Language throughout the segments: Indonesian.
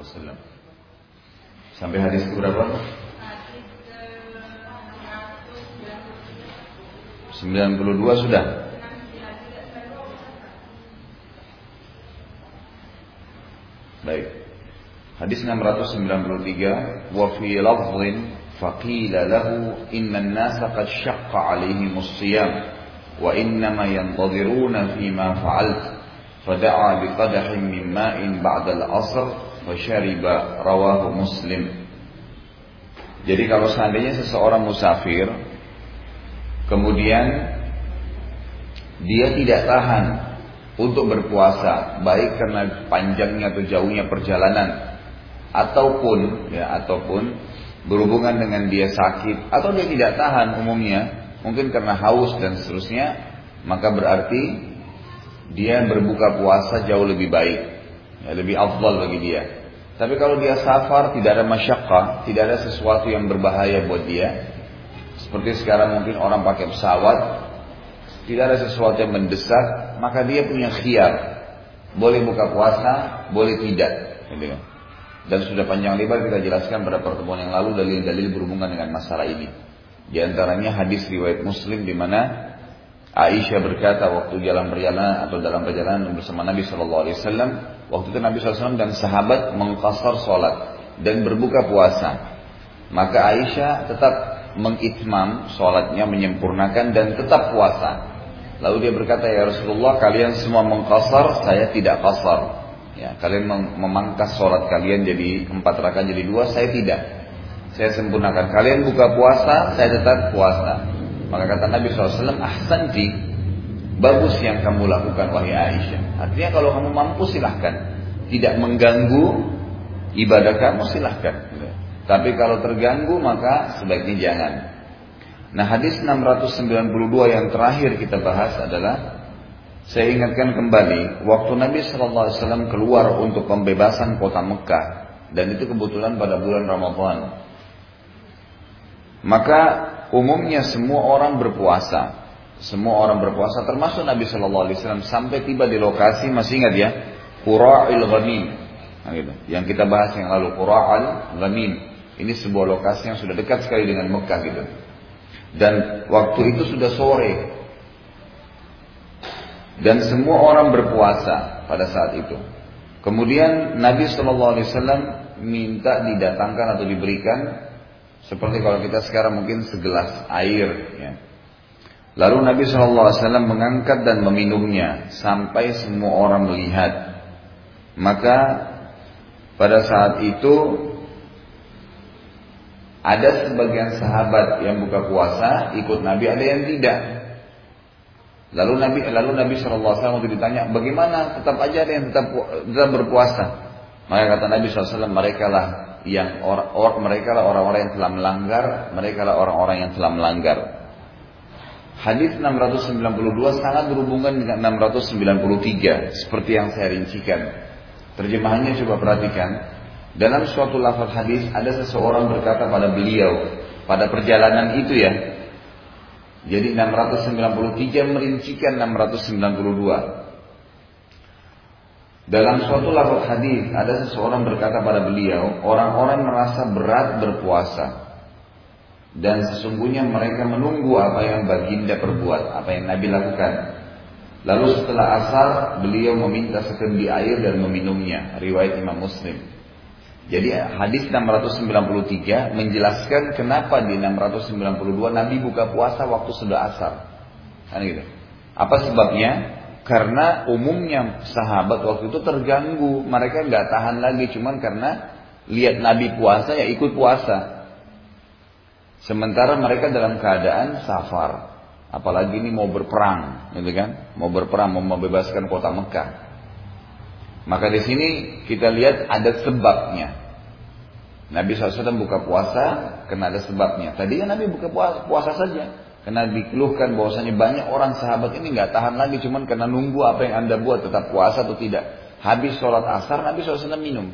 wasallam. Sampai hadis berapa? 92 sudah. Baik. Hadis 693 wa fi lafdhin faqila lahu inna an-nasa qad shaqqa 'alaihim as-siyam wa innama yantadhiruna fi ma fa'alt fada'a biqadahin min ma'in ba'da al-'asr fashariba rawahu muslim jadi kalau seandainya seseorang musafir Kemudian dia tidak tahan untuk berpuasa, baik karena panjangnya atau jauhnya perjalanan, ataupun ya ataupun berhubungan dengan dia sakit atau dia tidak tahan umumnya, mungkin karena haus dan seterusnya, maka berarti dia berbuka puasa jauh lebih baik, ya, lebih afdal bagi dia. Tapi kalau dia safar tidak ada masyakka, tidak ada sesuatu yang berbahaya buat dia, seperti sekarang mungkin orang pakai pesawat, tidak ada sesuatu yang mendesak, maka dia punya khiar. Boleh buka puasa, boleh tidak. Gitu. Dan sudah panjang lebar kita jelaskan pada pertemuan yang lalu dalil-dalil berhubungan dengan masalah ini. Di antaranya hadis riwayat Muslim di mana Aisyah berkata waktu jalan perjalanan atau dalam perjalanan bersama Nabi Shallallahu Alaihi Wasallam, waktu itu Nabi SAW dan sahabat mengkasar sholat dan berbuka puasa. Maka Aisyah tetap mengitmam sholatnya, menyempurnakan dan tetap puasa. Lalu dia berkata, ya Rasulullah kalian semua mengkasar, saya tidak kasar. Ya, kalian memangkas sholat kalian jadi empat rakaat jadi dua, saya tidak. Saya sempurnakan. Kalian buka puasa, saya tetap puasa. Maka kata Nabi SAW, ahsanti, bagus yang kamu lakukan wahai Aisyah. Artinya kalau kamu mampu silahkan. Tidak mengganggu ibadah kamu silahkan. Tapi kalau terganggu maka sebaiknya jangan. Nah hadis 692 yang terakhir kita bahas adalah saya ingatkan kembali waktu Nabi Shallallahu Alaihi Wasallam keluar untuk pembebasan kota Mekah dan itu kebetulan pada bulan Ramadhan. Maka umumnya semua orang berpuasa, semua orang berpuasa termasuk Nabi Shallallahu Alaihi Wasallam sampai tiba di lokasi masih ingat ya Qura'il Ghanim. Nah, gitu. Yang kita bahas yang lalu Qura'il Ghanim. Ini sebuah lokasi yang sudah dekat sekali dengan Mekah gitu. Dan waktu itu sudah sore. Dan semua orang berpuasa pada saat itu. Kemudian Nabi Shallallahu Alaihi Wasallam minta didatangkan atau diberikan seperti kalau kita sekarang mungkin segelas air. Ya. Lalu Nabi Wasallam mengangkat dan meminumnya sampai semua orang melihat. Maka pada saat itu ada sebagian sahabat yang buka puasa ikut Nabi, ada yang tidak. Lalu Nabi lalu Nabi Alaihi Wasallam ditanya, bagaimana tetap aja ada yang tetap tetap berpuasa. Maka kata Nabi SAW, mereka lah yang or, or, mereka lah orang-orang yang telah melanggar, mereka lah orang-orang yang telah melanggar. Hadis 692 sangat berhubungan dengan 693 seperti yang saya rincikan. Terjemahannya coba perhatikan. Dalam suatu lafaz hadis ada seseorang berkata pada beliau pada perjalanan itu ya. Jadi 693 merincikan 692. Dalam suatu lafaz hadis ada seseorang berkata pada beliau, orang-orang merasa berat berpuasa dan sesungguhnya mereka menunggu apa yang baginda perbuat, apa yang Nabi lakukan. Lalu setelah asar beliau meminta sekendi air dan meminumnya. Riwayat Imam Muslim. Jadi hadis 693 menjelaskan kenapa di 692 Nabi buka puasa waktu sudah asar. Kan gitu. Apa sebabnya? Karena umumnya sahabat waktu itu terganggu, mereka nggak tahan lagi cuman karena lihat Nabi puasa ya ikut puasa. Sementara mereka dalam keadaan safar, apalagi ini mau berperang, gitu kan? Mau berperang, mau membebaskan kota Mekah. Maka di sini kita lihat ada sebabnya. Nabi SAW buka puasa karena ada sebabnya. Tadinya Nabi buka puasa, puasa saja. Karena dikeluhkan bahwasanya banyak orang sahabat ini nggak tahan lagi cuman karena nunggu apa yang anda buat tetap puasa atau tidak. Habis sholat asar Nabi SAW minum.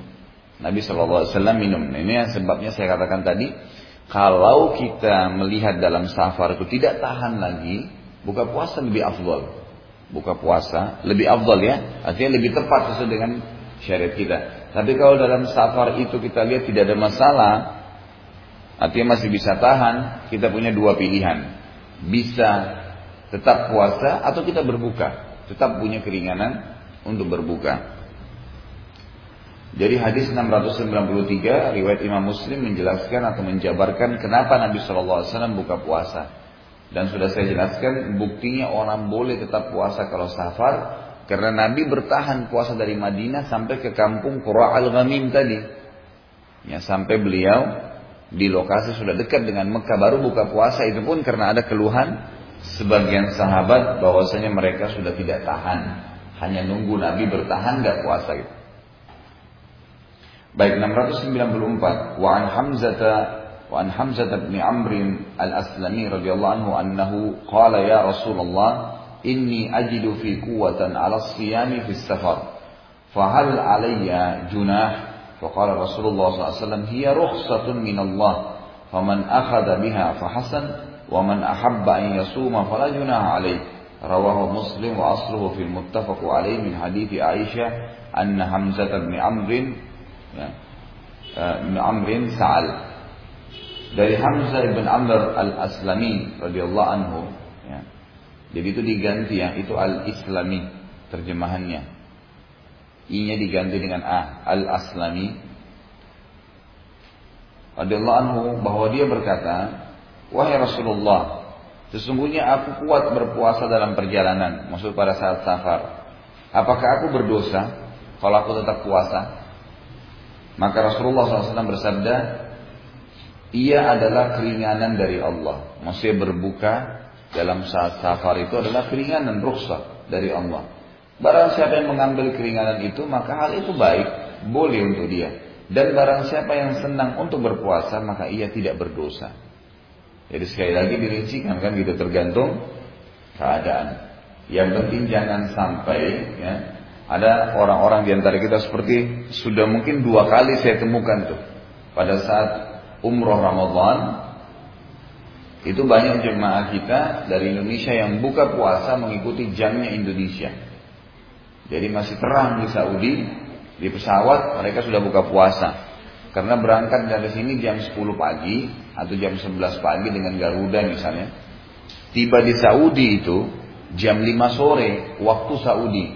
Nabi SAW minum. Nah, ini yang sebabnya saya katakan tadi. Kalau kita melihat dalam safar itu tidak tahan lagi, buka puasa lebih afdol buka puasa lebih afdal ya artinya lebih tepat sesuai dengan syariat kita. Tapi kalau dalam safar itu kita lihat tidak ada masalah, artinya masih bisa tahan, kita punya dua pilihan. Bisa tetap puasa atau kita berbuka. Tetap punya keringanan untuk berbuka. Jadi hadis 693 riwayat Imam Muslim menjelaskan atau menjabarkan kenapa Nabi SAW buka puasa. Dan sudah saya jelaskan buktinya orang boleh tetap puasa kalau safar karena Nabi bertahan puasa dari Madinah sampai ke kampung Qura al-Ghamim tadi. Ya, sampai beliau di lokasi sudah dekat dengan Mekah baru buka puasa itu pun karena ada keluhan sebagian sahabat bahwasanya mereka sudah tidak tahan hanya nunggu Nabi bertahan gak puasa gitu. Baik 694 wa an Hamzah wa an Hamzah bin Amr al-Aslami radhiyallahu anhu annahu qala ya Rasulullah inni ajidu fi quwwatan 'ala as-siyam fi as-safar fahal 'alayya junah فقال رسول الله صلى الله عليه وسلم هي رخصة من الله فمن أخذ بها فحسن ومن أحب أن يصوم فلا جناح عليه رواه مسلم وأصله في المتفق عليه من حديث عائشة أن حمزة بن عمرو ya, bin Amrin Sa'al dari Hamzah bin Amr al-Aslami radhiyallahu anhu ya. jadi itu diganti ya itu al-Islami terjemahannya. I-nya diganti dengan a al-Aslami. Radhiyallahu anhu bahwa dia berkata wahai Rasulullah sesungguhnya aku kuat berpuasa dalam perjalanan maksud pada saat safar. Apakah aku berdosa? Kalau aku tetap puasa maka Rasulullah SAW bersabda, ia adalah keringanan dari Allah. Maksudnya berbuka dalam saat safar itu adalah keringanan rukhsah dari Allah. Barang siapa yang mengambil keringanan itu, maka hal itu baik, boleh untuk dia. Dan barang siapa yang senang untuk berpuasa, maka ia tidak berdosa. Jadi sekali lagi dirincikan kan gitu tergantung keadaan. Yang penting jangan sampai ya, ada orang-orang di antara kita seperti sudah mungkin dua kali saya temukan tuh. Pada saat umroh Ramadan, itu banyak jemaah kita dari Indonesia yang buka puasa mengikuti jamnya Indonesia. Jadi masih terang di Saudi, di pesawat mereka sudah buka puasa. Karena berangkat dari sini jam 10 pagi atau jam 11 pagi dengan Garuda misalnya. Tiba di Saudi itu jam 5 sore waktu Saudi.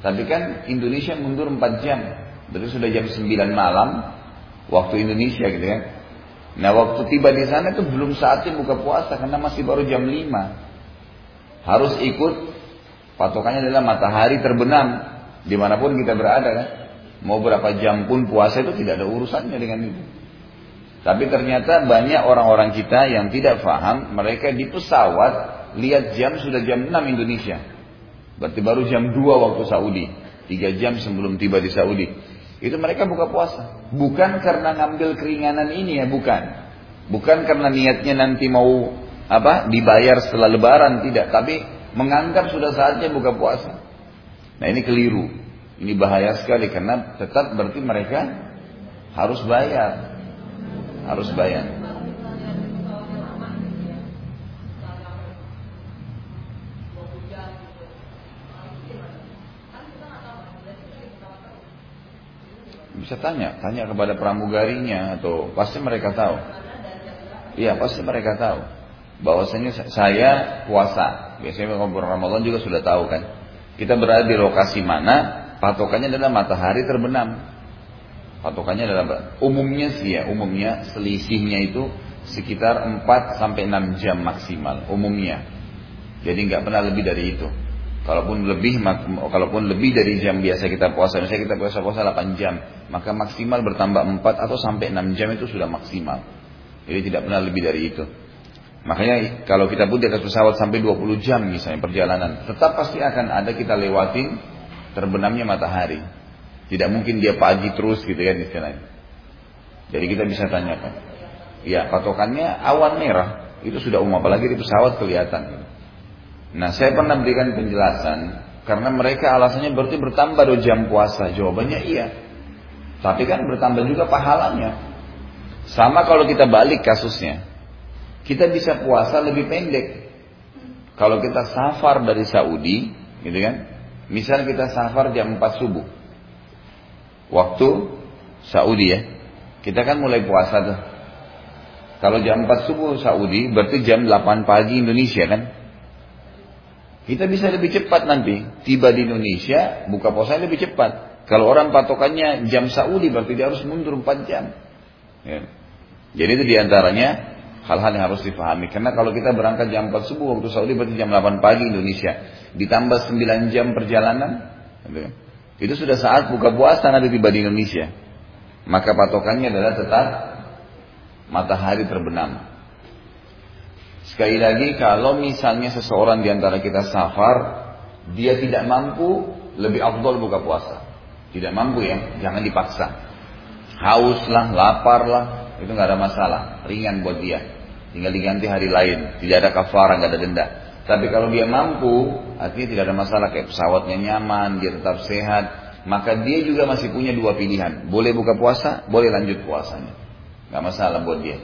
Tapi kan Indonesia mundur 4 jam. Berarti sudah jam 9 malam waktu Indonesia gitu kan. Nah waktu tiba di sana itu belum saatnya buka puasa karena masih baru jam 5. Harus ikut patokannya adalah matahari terbenam di mana pun kita berada kan. Mau berapa jam pun puasa itu tidak ada urusannya dengan itu. Tapi ternyata banyak orang-orang kita yang tidak paham, mereka di pesawat lihat jam sudah jam 6 Indonesia. Berarti baru jam 2 waktu Saudi. Tiga jam sebelum tiba di Saudi. Itu mereka buka puasa. Bukan karena ngambil keringanan ini ya, bukan. Bukan karena niatnya nanti mau apa dibayar setelah lebaran, tidak. Tapi menganggap sudah saatnya buka puasa. Nah ini keliru. Ini bahaya sekali karena tetap berarti mereka harus bayar. Harus bayar. Bisa tanya, tanya kepada pramugarinya atau pasti mereka tahu. Iya, pasti mereka tahu. Bahwasanya saya puasa. Biasanya kalau Ramadan juga sudah tahu kan. Kita berada di lokasi mana, patokannya adalah matahari terbenam. Patokannya adalah umumnya sih ya, umumnya selisihnya itu sekitar 4 sampai 6 jam maksimal umumnya. Jadi nggak pernah lebih dari itu. Kalaupun lebih kalaupun lebih dari jam biasa kita puasa, misalnya kita puasa puasa 8 jam, maka maksimal bertambah 4 atau sampai 6 jam itu sudah maksimal. Jadi tidak pernah lebih dari itu. Makanya kalau kita pun di atas pesawat sampai 20 jam misalnya perjalanan, tetap pasti akan ada kita lewatin terbenamnya matahari. Tidak mungkin dia pagi terus gitu kan istilahnya. Jadi kita bisa tanyakan. Ya, patokannya awan merah. Itu sudah umum apalagi di pesawat kelihatan. Nah saya pernah berikan penjelasan karena mereka alasannya berarti bertambah do jam puasa. Jawabannya iya. Tapi kan bertambah juga pahalanya. Sama kalau kita balik kasusnya. Kita bisa puasa lebih pendek. Kalau kita safar dari Saudi, gitu kan? Misal kita safar jam 4 subuh. waktu Saudi ya. Kita kan mulai puasa tuh. Kalau jam 4 subuh Saudi berarti jam 8 pagi Indonesia kan? Kita bisa lebih cepat nanti. Tiba di Indonesia, buka puasa lebih cepat. Kalau orang patokannya jam Saudi berarti dia harus mundur 4 jam. Ya. Jadi itu di antaranya hal-hal yang harus difahami. Karena kalau kita berangkat jam 4 subuh waktu Saudi berarti jam 8 pagi Indonesia. Ditambah 9 jam perjalanan. Gitu. Itu sudah saat buka puasa nanti tiba di Indonesia. Maka patokannya adalah tetap matahari terbenam. Sekali lagi kalau misalnya seseorang di antara kita safar, dia tidak mampu, lebih afdol buka puasa. Tidak mampu ya, jangan dipaksa. Haus lah, lapar lah, itu nggak ada masalah, ringan buat dia. Tinggal diganti hari lain, tidak ada kafara, nggak ada denda. Tapi kalau dia mampu, artinya tidak ada masalah kayak pesawatnya nyaman, dia tetap sehat, maka dia juga masih punya dua pilihan. Boleh buka puasa, boleh lanjut puasanya. Nggak masalah buat dia.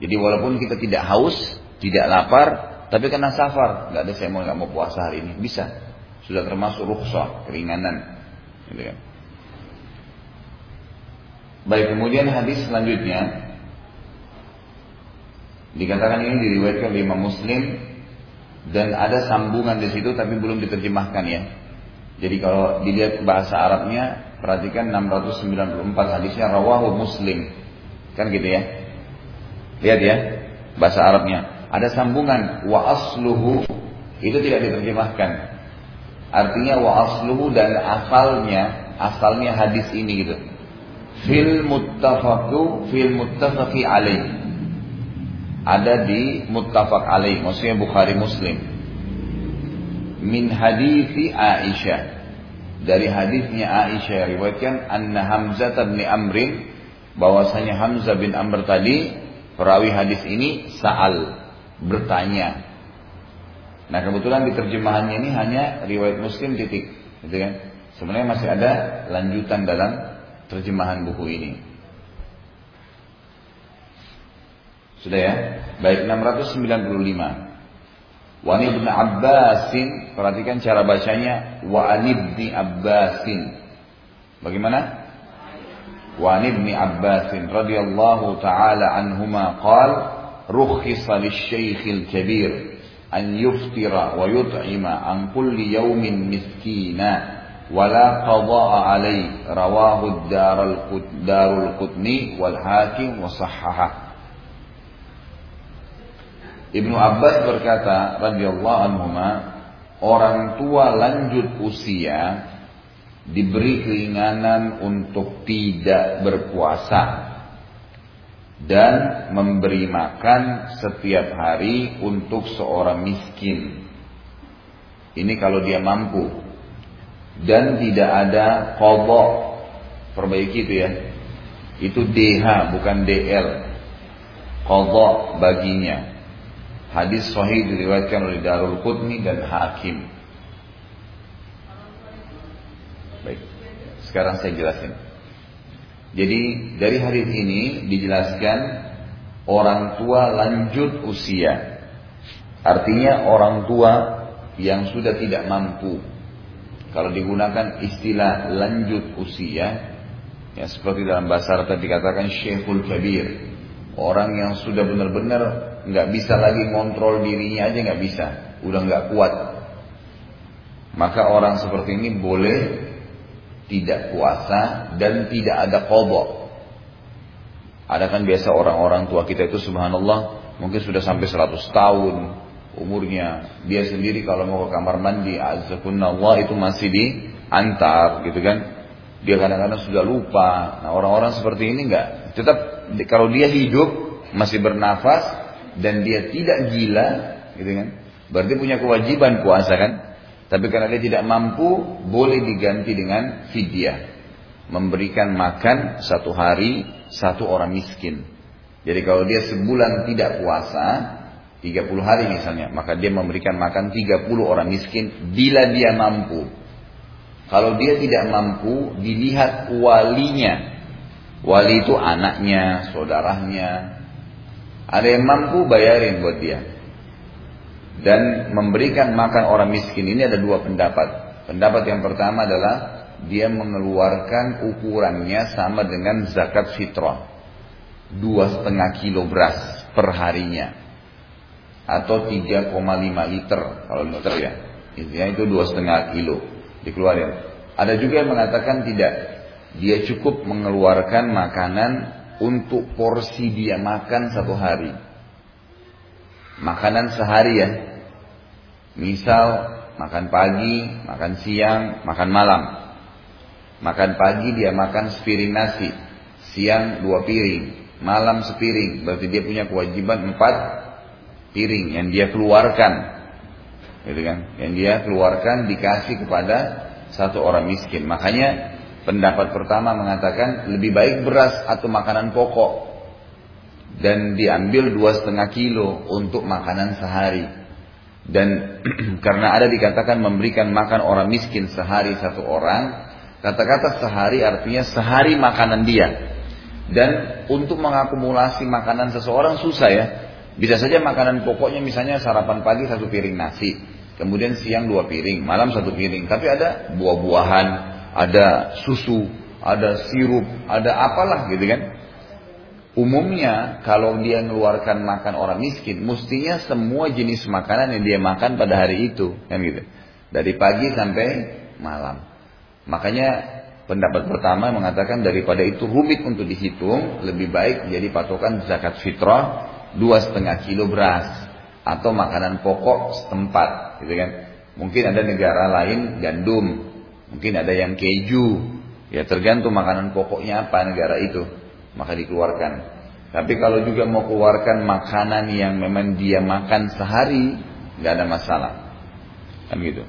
Jadi walaupun kita tidak haus, tidak lapar, tapi karena safar, nggak ada saya mau nggak mau puasa hari ini, bisa. Sudah termasuk rukhsah, keringanan. Gitu kan. Baik, kemudian hadis selanjutnya dikatakan ini diriwayatkan oleh Imam Muslim dan ada sambungan di situ tapi belum diterjemahkan ya. Jadi kalau dilihat bahasa Arabnya, perhatikan 694 hadisnya rawahu Muslim. Kan gitu ya. Lihat ya, bahasa Arabnya. Ada sambungan wa asluhu itu tidak diterjemahkan. Artinya wa asluhu dan asalnya, asalnya hadis ini gitu. Fil muttafaqu fil muttafaqi alaih. Ada di muttafaq alaih, maksudnya Bukhari Muslim. Min hadithi Aisyah. Dari hadisnya Aisyah riwayatkan anna Hamzah bin Amrin bahwasanya Hamzah bin Amr tadi perawi hadis ini sa'al bertanya. Nah kebetulan di terjemahannya ini hanya riwayat Muslim titik, gitu kan? Sebenarnya masih ada lanjutan dalam terjemahan buku ini. Sudah ya? Baik 695. Wa ibn Abbasin, perhatikan cara bacanya wa ibn Abbasin. Bagaimana? Wa ibn Abbasin radhiyallahu taala anhuma qala رخص للشيخ الكبير أن يفطر ويطعم عن كل يوم مسكينا ولا قضاء عليه رواه الدار دار القطني والحاكم وصححه Ibnu Abbas berkata radhiyallahu anhuma orang tua lanjut usia diberi keinginan untuk tidak berpuasa dan memberi makan setiap hari untuk seorang miskin. Ini kalau dia mampu. Dan tidak ada kodok. Perbaiki itu ya. Itu DH bukan DL. Kodok baginya. Hadis sahih diriwayatkan oleh Darul Qutni dan Hakim. Baik. Sekarang saya jelasin. Jadi dari hadis ini dijelaskan orang tua lanjut usia. Artinya orang tua yang sudah tidak mampu. Kalau digunakan istilah lanjut usia, ya seperti dalam bahasa Arab dikatakan syekhul kabir. Orang yang sudah benar-benar nggak bisa lagi kontrol dirinya aja nggak bisa, udah nggak kuat. Maka orang seperti ini boleh tidak puasa dan tidak ada kodok. Ada kan biasa orang-orang tua kita itu subhanallah mungkin sudah sampai 100 tahun umurnya. Dia sendiri kalau mau ke kamar mandi Allah itu masih diantar gitu kan. Dia kadang-kadang sudah lupa. Nah orang-orang seperti ini enggak. Tetap kalau dia hidup masih bernafas dan dia tidak gila gitu kan. Berarti punya kewajiban puasa kan. Tapi karena dia tidak mampu, boleh diganti dengan fidyah. Memberikan makan satu hari satu orang miskin. Jadi kalau dia sebulan tidak puasa, 30 hari misalnya, maka dia memberikan makan 30 orang miskin bila dia mampu. Kalau dia tidak mampu, dilihat walinya. Wali itu anaknya, saudaranya. Ada yang mampu bayarin buat dia dan memberikan makan orang miskin ini ada dua pendapat. Pendapat yang pertama adalah dia mengeluarkan ukurannya sama dengan zakat fitrah. Dua setengah kilo beras per harinya. Atau 3,5 liter kalau liter ya. Intinya itu dua setengah kilo dikeluarkan. Ada juga yang mengatakan tidak. Dia cukup mengeluarkan makanan untuk porsi dia makan satu hari. Makanan sehari ya. Misal makan pagi, makan siang, makan malam. Makan pagi dia makan sepiring nasi, siang dua piring, malam sepiring. Berarti dia punya kewajiban empat piring yang dia keluarkan. Gitu kan? Yang dia keluarkan dikasih kepada satu orang miskin. Makanya pendapat pertama mengatakan lebih baik beras atau makanan pokok dan diambil dua setengah kilo untuk makanan sehari. Dan karena ada dikatakan memberikan makan orang miskin sehari satu orang, kata-kata sehari artinya sehari makanan dia. Dan untuk mengakumulasi makanan seseorang susah ya. Bisa saja makanan pokoknya misalnya sarapan pagi satu piring nasi, kemudian siang dua piring, malam satu piring. Tapi ada buah-buahan, ada susu, ada sirup, ada apalah gitu kan. Umumnya kalau dia mengeluarkan makan orang miskin, mestinya semua jenis makanan yang dia makan pada hari itu, kan gitu. Dari pagi sampai malam. Makanya pendapat pertama mengatakan daripada itu rumit untuk dihitung, lebih baik jadi patokan zakat fitrah dua setengah kilo beras atau makanan pokok setempat, gitu kan. Mungkin ada negara lain gandum, mungkin ada yang keju, ya tergantung makanan pokoknya apa negara itu maka dikeluarkan. Tapi kalau juga mau keluarkan makanan yang memang dia makan sehari, nggak ada masalah, kan gitu.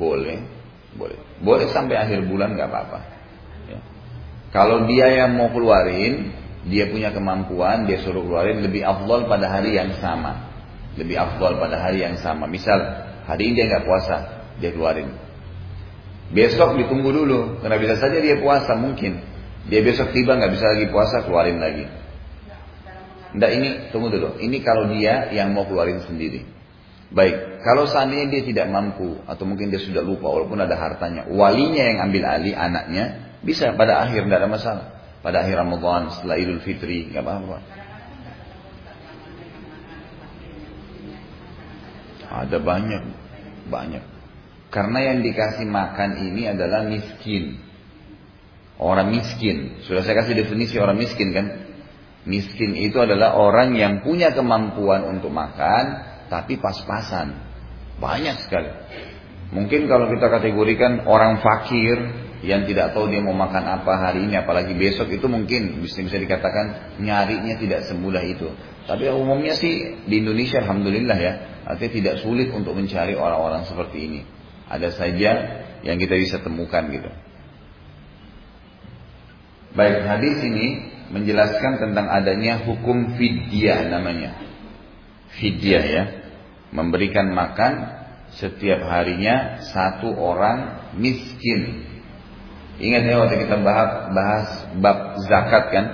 Boleh, boleh, boleh sampai akhir bulan nggak apa-apa. Ya. Kalau dia yang mau keluarin, dia punya kemampuan, dia suruh keluarin lebih afdol pada hari yang sama, lebih afdol pada hari yang sama. Misal hari ini dia nggak puasa, dia keluarin. Besok ditunggu dulu, karena bisa saja dia puasa mungkin. Dia besok tiba nggak bisa lagi puasa, keluarin lagi. Nggak ini, tunggu dulu. Ini kalau dia yang mau keluarin sendiri. Baik, kalau seandainya dia tidak mampu atau mungkin dia sudah lupa walaupun ada hartanya, walinya yang ambil alih anaknya bisa pada akhir tidak ada masalah. Pada akhir Ramadan setelah Idul Fitri nggak apa-apa. Ada banyak, banyak. Karena yang dikasih makan ini adalah miskin. Orang miskin. Sudah saya kasih definisi orang miskin kan? Miskin itu adalah orang yang punya kemampuan untuk makan, tapi pas-pasan. Banyak sekali. Mungkin kalau kita kategorikan orang fakir yang tidak tahu dia mau makan apa hari ini, apalagi besok itu mungkin bisa bisa dikatakan nyarinya tidak semudah itu. Tapi umumnya sih di Indonesia, alhamdulillah ya, artinya tidak sulit untuk mencari orang-orang seperti ini. Ada saja yang kita bisa temukan gitu. Baik, hadis ini menjelaskan tentang adanya hukum fidyah namanya. Fidyah ya. Memberikan makan setiap harinya satu orang miskin. Ingat ya waktu kita bahas, bahas bab zakat kan.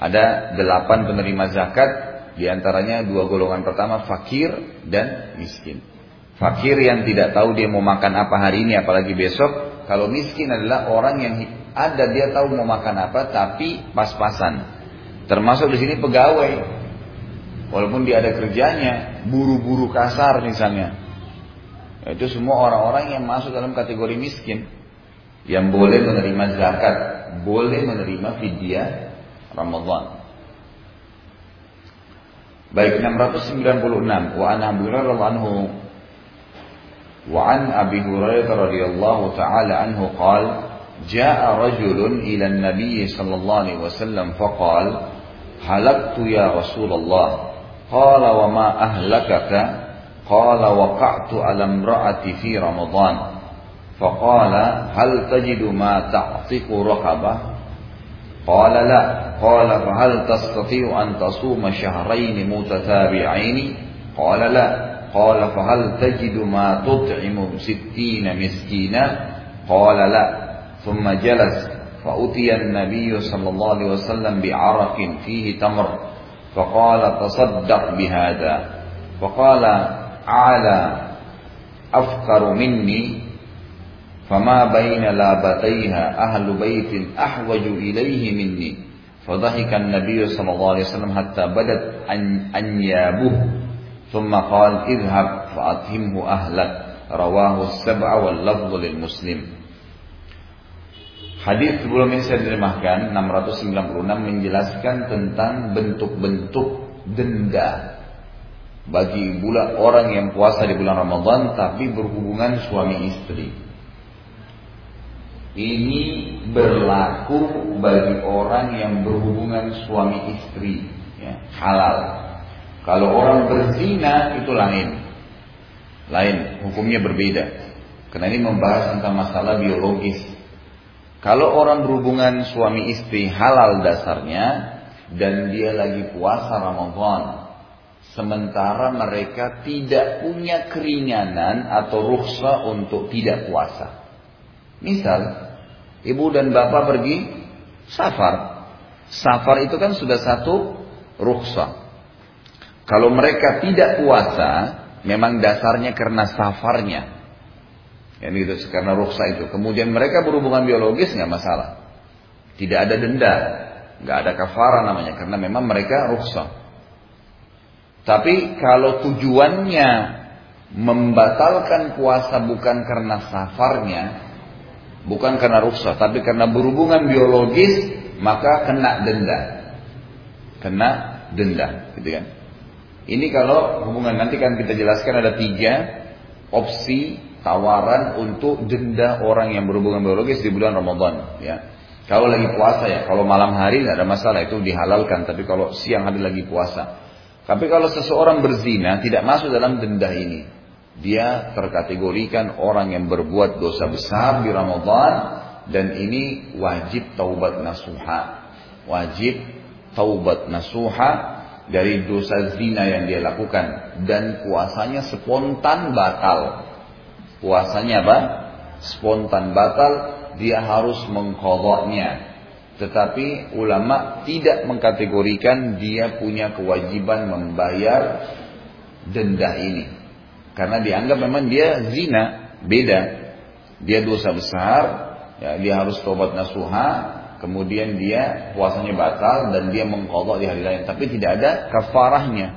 Ada delapan penerima zakat, di antaranya dua golongan pertama fakir dan miskin. Fakir yang tidak tahu dia mau makan apa hari ini apalagi besok. Kalau miskin adalah orang yang ada dia tahu mau makan apa tapi pas-pasan. Termasuk di sini pegawai. Walaupun dia ada kerjanya, buru-buru kasar misalnya. Itu semua orang-orang yang masuk dalam kategori miskin. Yang boleh menerima zakat, boleh menerima fidyah Ramadan. Baik 696 wa an Abu anhu وعن أبي هريرة رضي الله تعالى عنه قال جاء رجل إلى النبي صلى الله عليه وسلم فقال هلكت يا رسول الله. قال وما أهلكك؟ قال وقعت على امرأتي في رمضان. فقال هل تجد ما تعتق رقبة؟ قال لا. قال فهل تستطيع أن تصوم شهرين متتابعين؟ قال لا. قال فهل تجد ما تطعم ستين مسكينا؟ قال لا. ثم جلس فأتي النبي صلى الله عليه وسلم بعرق فيه تمر فقال تصدق بهذا. فقال أعلى afqaru minni fama baina labataiha ahlu baitin ahwaju ilaihi minni فضحك النبي صلى الله عليه وسلم حتى بدت أنيابه. ثم قال اذهب فأطهمه أهلك رواه السبع واللفظ للمسلم Hadis sebelum ini saya terjemahkan 696 menjelaskan tentang bentuk-bentuk denda bagi bulan orang yang puasa di bulan Ramadan tapi berhubungan suami istri. Ini berlaku bagi orang yang berhubungan suami istri, ya, halal. Kalau orang berzina itu lain, lain, hukumnya berbeda. Karena ini membahas tentang masalah biologis kalau orang berhubungan suami istri halal dasarnya dan dia lagi puasa Ramadan, sementara mereka tidak punya keringanan atau ruksa untuk tidak puasa. Misal, ibu dan bapak pergi safar. Safar itu kan sudah satu ruksa. Kalau mereka tidak puasa, memang dasarnya karena safarnya. Yang itu karena ruksa itu. Kemudian mereka berhubungan biologis nggak masalah. Tidak ada denda, nggak ada kafara namanya karena memang mereka ruksa. Tapi kalau tujuannya membatalkan puasa bukan karena safarnya, bukan karena ruksa, tapi karena berhubungan biologis, maka kena denda. Kena denda, gitu kan. Ini kalau hubungan nanti kan kita jelaskan ada tiga opsi tawaran untuk denda orang yang berhubungan biologis di bulan Ramadan ya. Kalau lagi puasa ya, kalau malam hari tidak ada masalah itu dihalalkan, tapi kalau siang hari lagi puasa. Tapi kalau seseorang berzina tidak masuk dalam denda ini. Dia terkategorikan orang yang berbuat dosa besar di Ramadan dan ini wajib taubat nasuha. Wajib taubat nasuha dari dosa zina yang dia lakukan dan puasanya spontan batal puasanya apa? Spontan batal, dia harus mengkodoknya. Tetapi ulama tidak mengkategorikan dia punya kewajiban membayar denda ini. Karena dianggap memang dia zina, beda. Dia dosa besar, ya, dia harus tobat nasuha, kemudian dia puasanya batal dan dia mengkodok di hari lain. Tapi tidak ada kafarahnya,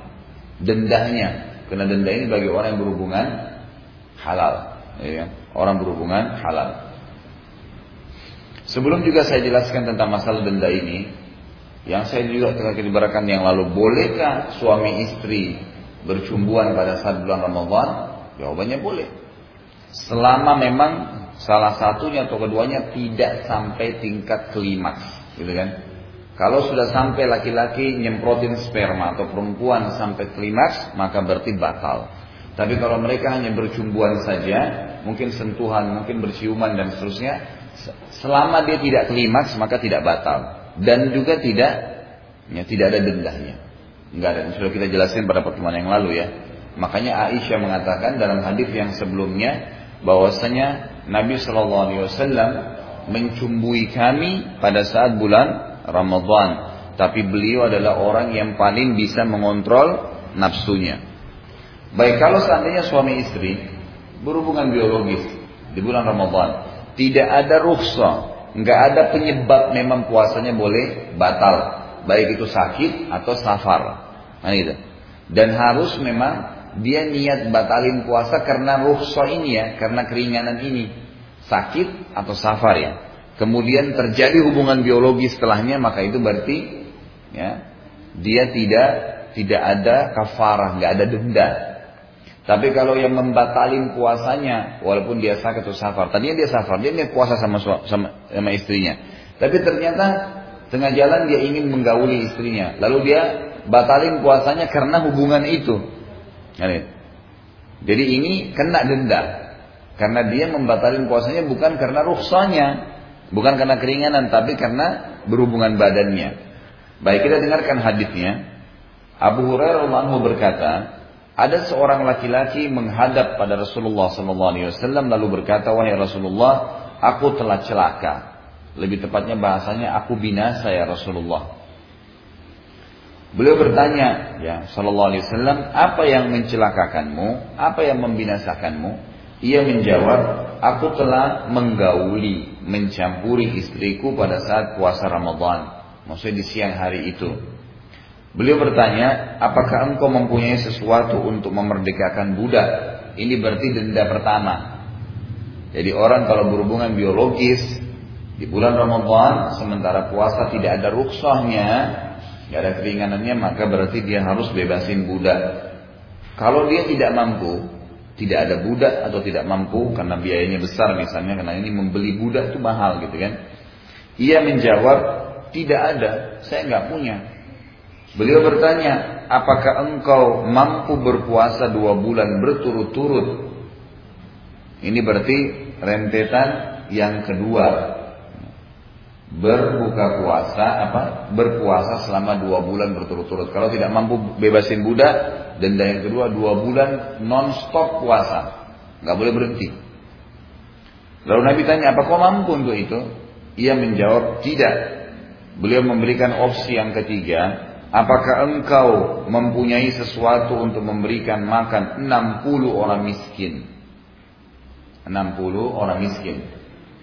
dendahnya. Karena denda ini bagi orang yang berhubungan halal ya, orang berhubungan halal. Sebelum juga saya jelaskan tentang masalah denda ini, yang saya juga telah ibaratkan yang lalu, bolehkah suami istri bercumbuan pada saat bulan Ramadan? Jawabannya boleh. Selama memang salah satunya atau keduanya tidak sampai tingkat klimaks, gitu kan? Kalau sudah sampai laki-laki nyemprotin sperma atau perempuan sampai klimaks, maka berarti batal. Tapi kalau mereka hanya bercumbuan saja, mungkin sentuhan, mungkin berciuman dan seterusnya, selama dia tidak klimaks maka tidak batal dan juga tidak ya, tidak ada dendanya. Enggak ada. Sudah kita jelaskan pada pertemuan yang lalu ya. Makanya Aisyah mengatakan dalam hadis yang sebelumnya bahwasanya Nabi Shallallahu Alaihi Wasallam mencumbui kami pada saat bulan Ramadan. Tapi beliau adalah orang yang paling bisa mengontrol nafsunya. Baik kalau seandainya suami istri berhubungan biologis di bulan Ramadan, tidak ada rukhsah, nggak ada penyebab memang puasanya boleh batal, baik itu sakit atau safar. Nah, gitu. Dan harus memang dia niat batalin puasa karena rukhsah ini ya, karena keringanan ini, sakit atau safar ya. Kemudian terjadi hubungan biologis setelahnya, maka itu berarti ya dia tidak tidak ada kafarah, nggak ada denda, tapi kalau yang membatalin puasanya, walaupun dia sakit atau safar, tadinya dia safar, dia niat puasa sama, sama sama istrinya. Tapi ternyata tengah jalan dia ingin menggauli istrinya, lalu dia batalin puasanya karena hubungan itu. Jadi ini kena denda, karena dia membatalin puasanya bukan karena rukhsahnya, bukan karena keringanan, tapi karena berhubungan badannya. Baik kita dengarkan hadisnya. Abu Hurairah berkata, ada seorang laki-laki menghadap pada Rasulullah SAW lalu berkata, wahai Rasulullah, aku telah celaka. Lebih tepatnya bahasanya aku binasa ya Rasulullah. Beliau bertanya, ya Sallallahu Alaihi Wasallam, apa yang mencelakakanmu? Apa yang membinasakanmu? Ia menjawab, aku telah menggauli, mencampuri istriku pada saat puasa Ramadan. Maksudnya di siang hari itu. Beliau bertanya, apakah engkau mempunyai sesuatu untuk memerdekakan budak? Ini berarti denda pertama. Jadi orang kalau berhubungan biologis di bulan Ramadan, sementara puasa tidak ada ruksahnya, tidak ada keringanannya, maka berarti dia harus bebasin budak. Kalau dia tidak mampu, tidak ada budak atau tidak mampu karena biayanya besar misalnya, karena ini membeli budak itu mahal gitu kan. Ia menjawab, tidak ada, saya nggak punya. Beliau bertanya, apakah engkau mampu berpuasa dua bulan berturut-turut? Ini berarti rentetan yang kedua berbuka puasa apa? Berpuasa selama dua bulan berturut-turut. Kalau tidak mampu bebasin budak denda yang kedua dua bulan non-stop puasa. Nggak boleh berhenti. Lalu Nabi tanya apa kau mampu untuk itu? Ia menjawab tidak. Beliau memberikan opsi yang ketiga apakah engkau mempunyai sesuatu untuk memberikan makan 60 orang miskin? 60 orang miskin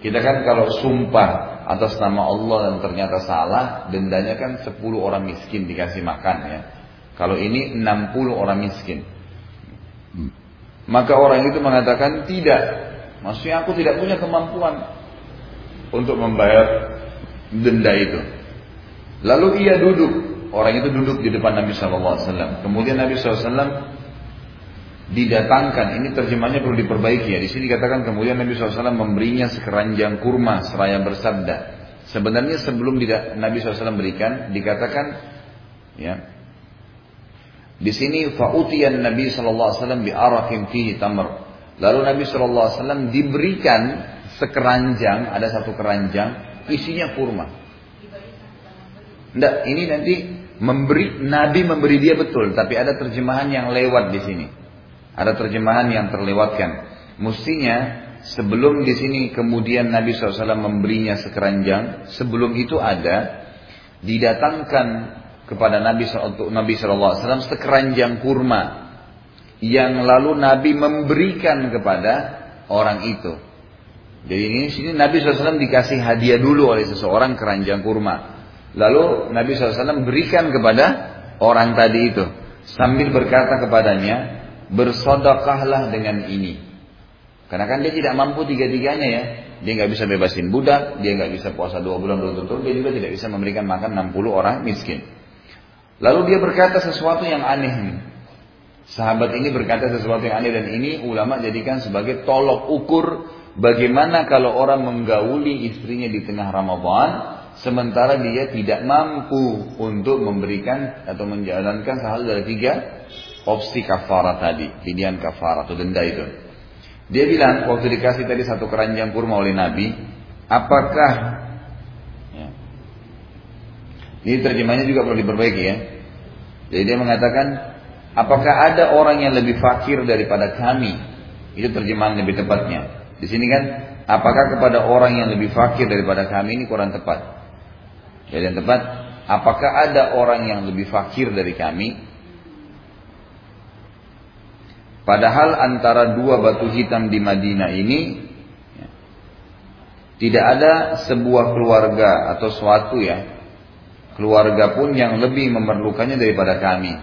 kita kan kalau sumpah atas nama Allah dan ternyata salah, dendanya kan 10 orang miskin dikasih makan ya. Kalau ini 60 orang miskin. Maka orang itu mengatakan tidak. Maksudnya aku tidak punya kemampuan untuk membayar denda itu. Lalu ia duduk. Orang itu duduk di depan Nabi SAW. Kemudian Nabi SAW didatangkan. Ini terjemahnya perlu diperbaiki ya. Di sini dikatakan kemudian Nabi SAW memberinya sekeranjang kurma seraya bersabda. Sebenarnya sebelum Nabi SAW berikan dikatakan ya di sini fautian Nabi SAW bi arakin fihi tamr. Lalu Nabi SAW diberikan sekeranjang, ada satu keranjang, isinya kurma. Tidak, ini nanti memberi Nabi memberi dia betul, tapi ada terjemahan yang lewat di sini. Ada terjemahan yang terlewatkan. Mestinya sebelum di sini kemudian Nabi SAW memberinya sekeranjang, sebelum itu ada didatangkan kepada Nabi untuk Nabi SAW sekeranjang kurma yang lalu Nabi memberikan kepada orang itu. Jadi ini sini Nabi SAW dikasih hadiah dulu oleh seseorang keranjang kurma. Lalu Nabi SAW berikan kepada orang tadi itu sambil berkata kepadanya, bersodokahlah dengan ini. Karena kan dia tidak mampu tiga-tiganya ya. Dia nggak bisa bebasin budak, dia nggak bisa puasa dua bulan berturut-turut, dia juga tidak bisa memberikan makan 60 orang miskin. Lalu dia berkata sesuatu yang aneh Sahabat ini berkata sesuatu yang aneh dan ini ulama jadikan sebagai tolok ukur bagaimana kalau orang menggauli istrinya di tengah Ramadan sementara dia tidak mampu untuk memberikan atau menjalankan hal dari tiga opsi kafara tadi, pilihan kafara atau denda itu. Dia bilang waktu dikasih tadi satu keranjang kurma oleh Nabi, apakah ya, ini terjemahnya juga perlu diperbaiki ya. Jadi dia mengatakan, apakah ada orang yang lebih fakir daripada kami? Itu terjemahan lebih tepatnya. Di sini kan, apakah kepada orang yang lebih fakir daripada kami ini kurang tepat. Jadi yang tepat, apakah ada orang yang lebih fakir dari kami? Padahal antara dua batu hitam di Madinah ini ya, tidak ada sebuah keluarga atau suatu ya keluarga pun yang lebih memerlukannya daripada kami.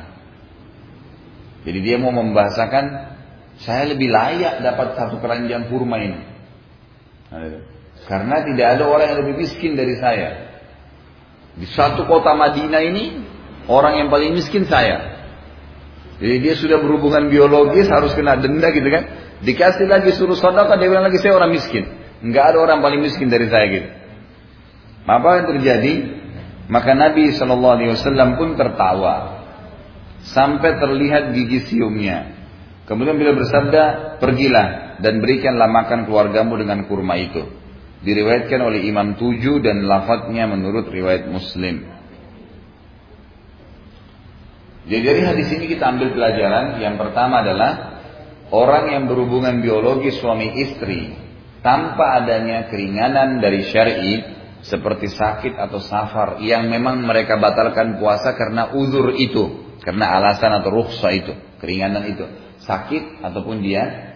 Jadi dia mau membahasakan saya lebih layak dapat satu keranjang kurma ini. Karena tidak ada orang yang lebih miskin dari saya. Di satu kota Madinah ini orang yang paling miskin saya. Jadi dia sudah berhubungan biologis harus kena denda gitu kan. Dikasih lagi suruh sedekah dia bilang lagi saya orang miskin. Enggak ada orang paling miskin dari saya gitu. Apa yang terjadi? Maka Nabi Shallallahu Alaihi Wasallam pun tertawa sampai terlihat gigi siumnya. Kemudian beliau bersabda, pergilah dan berikanlah makan keluargamu dengan kurma itu. Diriwayatkan oleh Imam Tujuh dan lafadznya menurut riwayat Muslim. Jadi dari hadis ini kita ambil pelajaran yang pertama adalah orang yang berhubungan biologi suami istri tanpa adanya keringanan dari syar'i seperti sakit atau safar yang memang mereka batalkan puasa karena uzur itu, karena alasan atau rukhsah itu, keringanan itu, sakit ataupun dia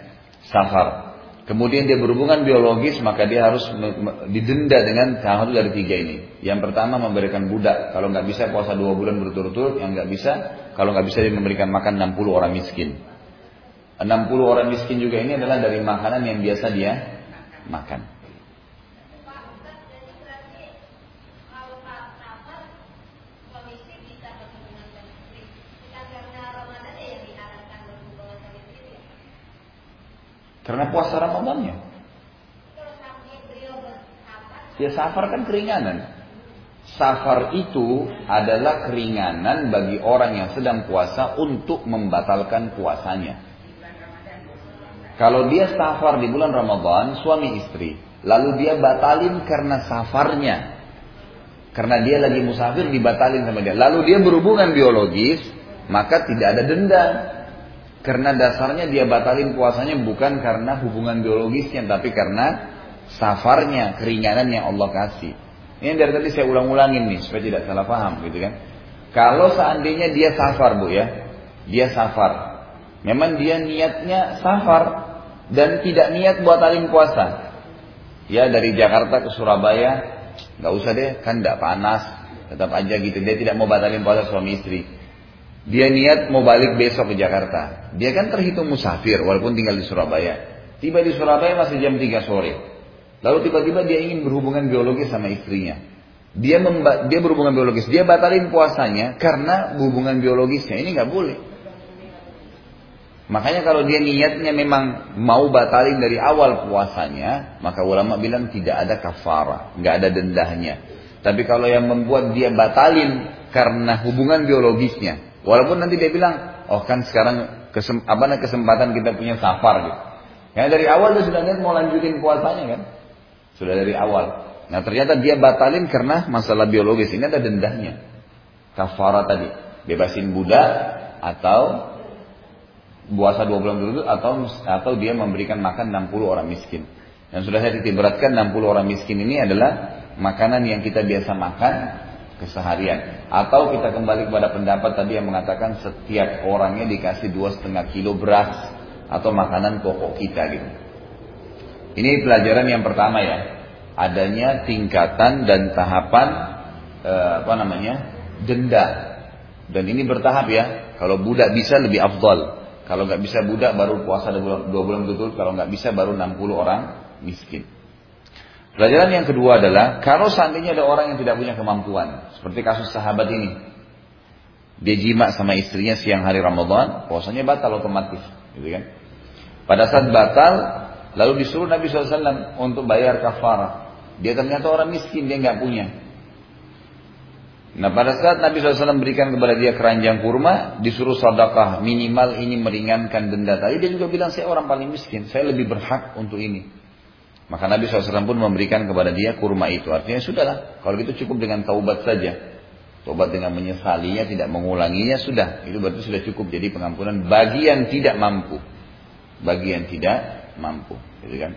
safar. Kemudian dia berhubungan biologis, maka dia harus didenda dengan salah satu dari tiga ini. Yang pertama memberikan budak, kalau nggak bisa puasa dua bulan berturut-turut, yang nggak bisa, kalau nggak bisa dia memberikan makan 60 orang miskin. 60 orang miskin juga ini adalah dari makanan yang biasa dia makan. Karena puasa Ramadannya. Ya safar kan keringanan. Safar itu adalah keringanan bagi orang yang sedang puasa untuk membatalkan puasanya. Kalau dia safar di bulan Ramadan, suami istri, lalu dia batalin karena safarnya. Karena dia lagi musafir dibatalin sama dia. Lalu dia berhubungan biologis, maka tidak ada denda. Karena dasarnya dia batalin puasanya bukan karena hubungan biologisnya, tapi karena safarnya, keringanan yang Allah kasih. Ini dari tadi saya ulang-ulangin nih, supaya tidak salah paham gitu kan. Kalau seandainya dia safar bu ya, dia safar. Memang dia niatnya safar dan tidak niat buat batalin puasa. Ya dari Jakarta ke Surabaya, nggak usah deh, kan tidak panas, tetap aja gitu. Dia tidak mau batalin puasa suami istri. Dia niat mau balik besok ke Jakarta. Dia kan terhitung musafir walaupun tinggal di Surabaya. Tiba di Surabaya masih jam 3 sore. Lalu tiba-tiba dia ingin berhubungan biologis sama istrinya. Dia dia berhubungan biologis. Dia batalin puasanya karena hubungan biologisnya. Ini nggak boleh. Makanya kalau dia niatnya memang mau batalin dari awal puasanya, maka ulama bilang tidak ada kafara, nggak ada dendahnya. Tapi kalau yang membuat dia batalin karena hubungan biologisnya, Walaupun nanti dia bilang, oh kan sekarang kesem, apa kesempatan kita punya safar gitu. Ya dari awal dia sudah niat mau lanjutin puasanya kan. Sudah dari awal. Nah ternyata dia batalin karena masalah biologis. Ini ada dendahnya. Kafara tadi. Bebasin budak atau puasa dua bulan dulu atau atau dia memberikan makan 60 orang miskin. Dan sudah saya titik beratkan 60 orang miskin ini adalah makanan yang kita biasa makan keseharian. Atau kita kembali kepada pendapat tadi yang mengatakan setiap orangnya dikasih dua setengah kilo beras atau makanan pokok kita gitu. Ini pelajaran yang pertama ya, adanya tingkatan dan tahapan eh, apa namanya denda. Dan ini bertahap ya. Kalau budak bisa lebih afdal. Kalau nggak bisa budak baru puasa dua bulan, dua bulan betul. Kalau nggak bisa baru 60 orang miskin. Pelajaran yang kedua adalah kalau seandainya ada orang yang tidak punya kemampuan, seperti kasus sahabat ini, dia jima sama istrinya siang hari Ramadan, puasanya batal otomatis, gitu kan? Pada saat batal, lalu disuruh Nabi SAW untuk bayar kafarah. Dia ternyata orang miskin, dia nggak punya. Nah pada saat Nabi SAW berikan kepada dia keranjang kurma, disuruh sedekah minimal ini meringankan denda tadi. Dia juga bilang saya orang paling miskin, saya lebih berhak untuk ini. Maka Nabi SAW pun memberikan kepada dia kurma itu. Artinya sudahlah, kalau gitu cukup dengan taubat saja. Taubat dengan menyesalinya, tidak mengulanginya, sudah. Itu berarti sudah cukup jadi pengampunan bagi yang tidak mampu. Bagi yang tidak mampu. Gitu kan?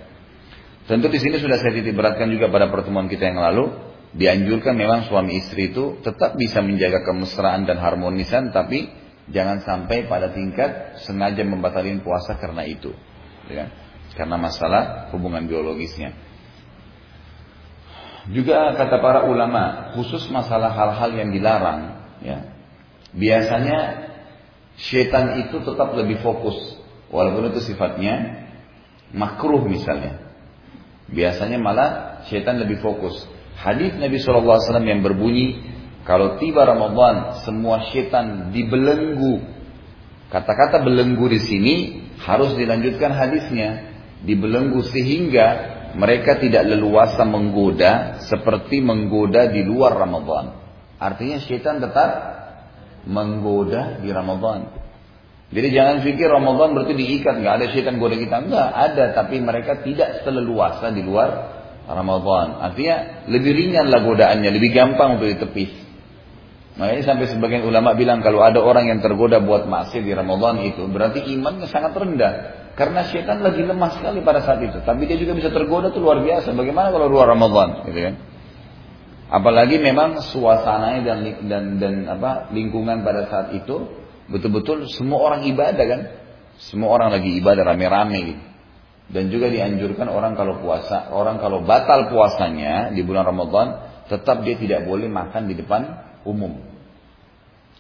Tentu di sini sudah saya titik beratkan juga pada pertemuan kita yang lalu. Dianjurkan memang suami istri itu tetap bisa menjaga kemesraan dan harmonisan, tapi jangan sampai pada tingkat sengaja membatalkan puasa karena itu. Gitu kan? Karena masalah hubungan biologisnya. Juga kata para ulama, khusus masalah hal-hal yang dilarang, ya, biasanya setan itu tetap lebih fokus, walaupun itu sifatnya makruh misalnya. Biasanya malah setan lebih fokus. Hadis Nabi SAW yang berbunyi, kalau tiba Ramadan semua setan dibelenggu. Kata-kata belenggu di sini harus dilanjutkan hadisnya dibelenggu sehingga mereka tidak leluasa menggoda seperti menggoda di luar Ramadan. Artinya syaitan tetap menggoda di Ramadan. Jadi jangan pikir Ramadan berarti diikat, nggak ada syaitan goda kita. Enggak, ada, tapi mereka tidak seleluasa di luar Ramadan. Artinya lebih ringan lah godaannya, lebih gampang untuk ditepis. Makanya sampai sebagian ulama bilang kalau ada orang yang tergoda buat maksiat di Ramadan itu berarti imannya sangat rendah. Karena syaitan lagi lemah sekali pada saat itu. Tapi dia juga bisa tergoda tuh luar biasa. Bagaimana kalau luar Ramadan, gitu kan? Apalagi memang suasananya dan dan dan apa lingkungan pada saat itu betul-betul semua orang ibadah kan? Semua orang lagi ibadah rame-rame gitu. Dan juga dianjurkan orang kalau puasa, orang kalau batal puasanya di bulan Ramadan, tetap dia tidak boleh makan di depan umum.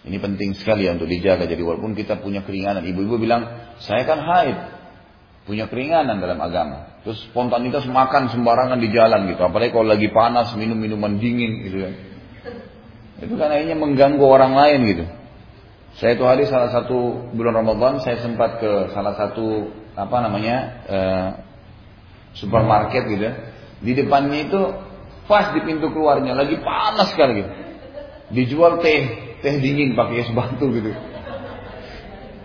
Ini penting sekali ya untuk dijaga. Jadi walaupun kita punya keringanan, ibu-ibu bilang, saya kan haid, punya keringanan dalam agama. Terus spontanitas makan sembarangan di jalan gitu. Apalagi kalau lagi panas, minum minuman dingin gitu kan. Itu kan akhirnya mengganggu orang lain gitu. Saya itu hari salah satu bulan Ramadan saya sempat ke salah satu apa namanya uh, supermarket gitu. Ya. Di depannya itu pas di pintu keluarnya lagi panas sekali gitu. Dijual teh teh dingin pakai es batu gitu.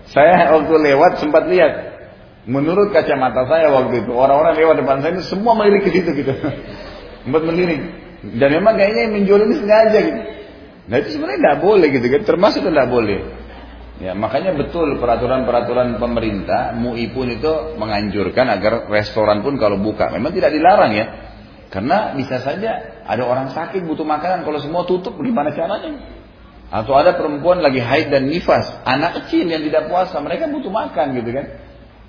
Saya waktu lewat sempat lihat. Menurut kacamata saya waktu itu orang-orang lewat depan saya itu semua melirik ke situ gitu. Sempat melirik. Dan memang kayaknya yang menjual ini sengaja gitu. Nah itu sebenarnya tidak boleh gitu kan, termasuk tidak boleh. Ya, makanya betul peraturan-peraturan pemerintah, MUI pun itu menganjurkan agar restoran pun kalau buka, memang tidak dilarang ya. Karena bisa saja ada orang sakit butuh makanan, kalau semua tutup gimana caranya? Atau ada perempuan lagi haid dan nifas, anak kecil yang tidak puasa, mereka butuh makan gitu kan.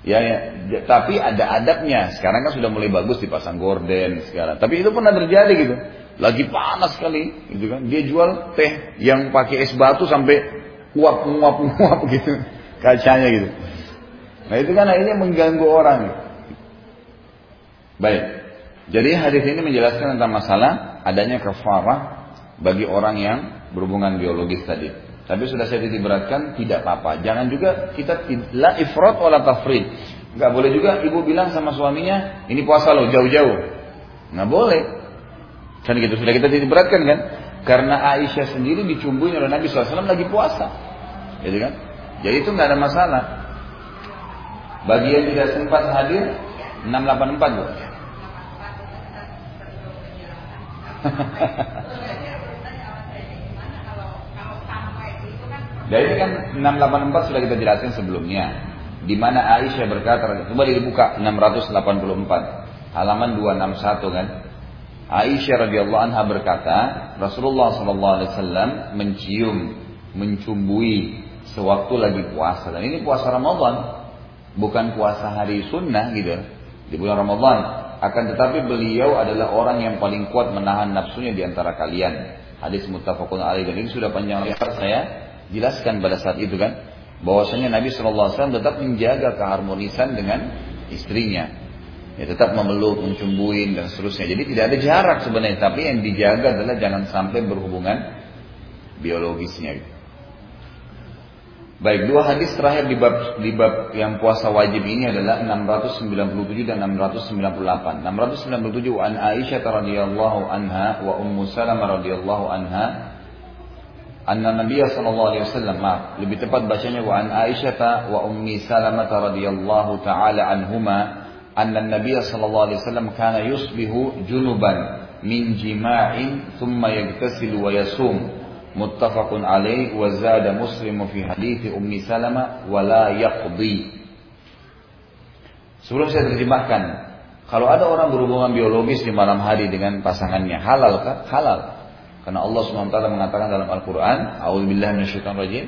Ya, ya, tapi ada adabnya. Sekarang kan sudah mulai bagus dipasang gorden sekarang. Tapi itu pernah terjadi gitu. Lagi panas sekali, gitu kan. Dia jual teh yang pakai es batu sampai uap uap uap gitu kacanya gitu. Nah itu kan akhirnya mengganggu orang. Baik. Jadi hadis ini menjelaskan tentang masalah adanya kafarah bagi orang yang berhubungan biologis tadi. Tapi sudah saya titik beratkan tidak apa-apa. Jangan juga kita la ifrat wala tafrid. Enggak boleh juga ibu bilang sama suaminya, ini puasa loh jauh-jauh. Nggak boleh. Kan gitu sudah kita titik beratkan kan? Karena Aisyah sendiri dicumbuin oleh Nabi SAW lagi puasa. Gitu kan? Jadi itu nggak ada masalah. Bagi yang tidak sempat hadir 684 bu. Jadi ini kan 684 sudah kita jelaskan sebelumnya. Di mana Aisyah berkata, coba dibuka 684 halaman 261 kan. Aisyah radhiyallahu anha berkata, Rasulullah sallallahu alaihi wasallam mencium, mencumbui sewaktu lagi puasa dan ini puasa Ramadan, bukan puasa hari sunnah gitu di bulan Ramadan. Akan tetapi beliau adalah orang yang paling kuat menahan nafsunya di antara kalian. Hadis muttafaqun alaih dan ini sudah panjang lebar saya jelaskan pada saat itu kan bahwasanya Nabi Shallallahu Alaihi Wasallam tetap menjaga keharmonisan dengan istrinya Ya, tetap memeluk, mencumbuin dan seterusnya. Jadi tidak ada jarak sebenarnya, tapi yang dijaga adalah jangan sampai berhubungan biologisnya. Baik, dua hadis terakhir di bab, di bab yang puasa wajib ini adalah 697 dan 698. 697 an Aisyah radhiyallahu anha wa Ummu Salamah radhiyallahu anha anna Nabi sallallahu alaihi wasallam maaf lebih tepat bacanya wa an Aisyah wa ummi Salamah radhiyallahu taala anhuma anna Nabi sallallahu alaihi wasallam kana yusbihu junuban min jima'in thumma yaghtasilu wa yasum muttafaqun alaih wa zada muslim fi hadith ummi Salamah wa la yaqdi Sebelum saya terjemahkan, kalau ada orang berhubungan biologis di malam hari dengan pasangannya, halal kah? Halal. Karena Allah SWT mengatakan dalam Al-Quran, A'udzubillah minasyaitonir rajim,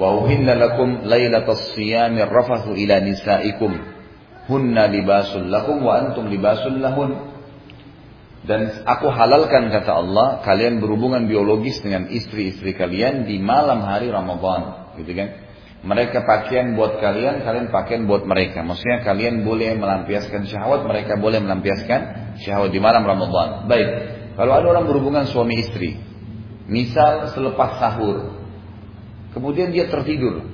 Wa uhilla lakum lailatas siyami rafathu ila nisaikum hunna libasul lakum wa antum libasul lahun. Dan aku halalkan kata Allah kalian berhubungan biologis dengan istri-istri kalian di malam hari Ramadan, gitu kan? Mereka pakaian buat kalian, kalian pakaian buat mereka. Maksudnya kalian boleh melampiaskan syahwat, mereka boleh melampiaskan syahwat di malam Ramadan. Baik, kalau ada orang berhubungan suami istri, misal selepas sahur, kemudian dia tertidur,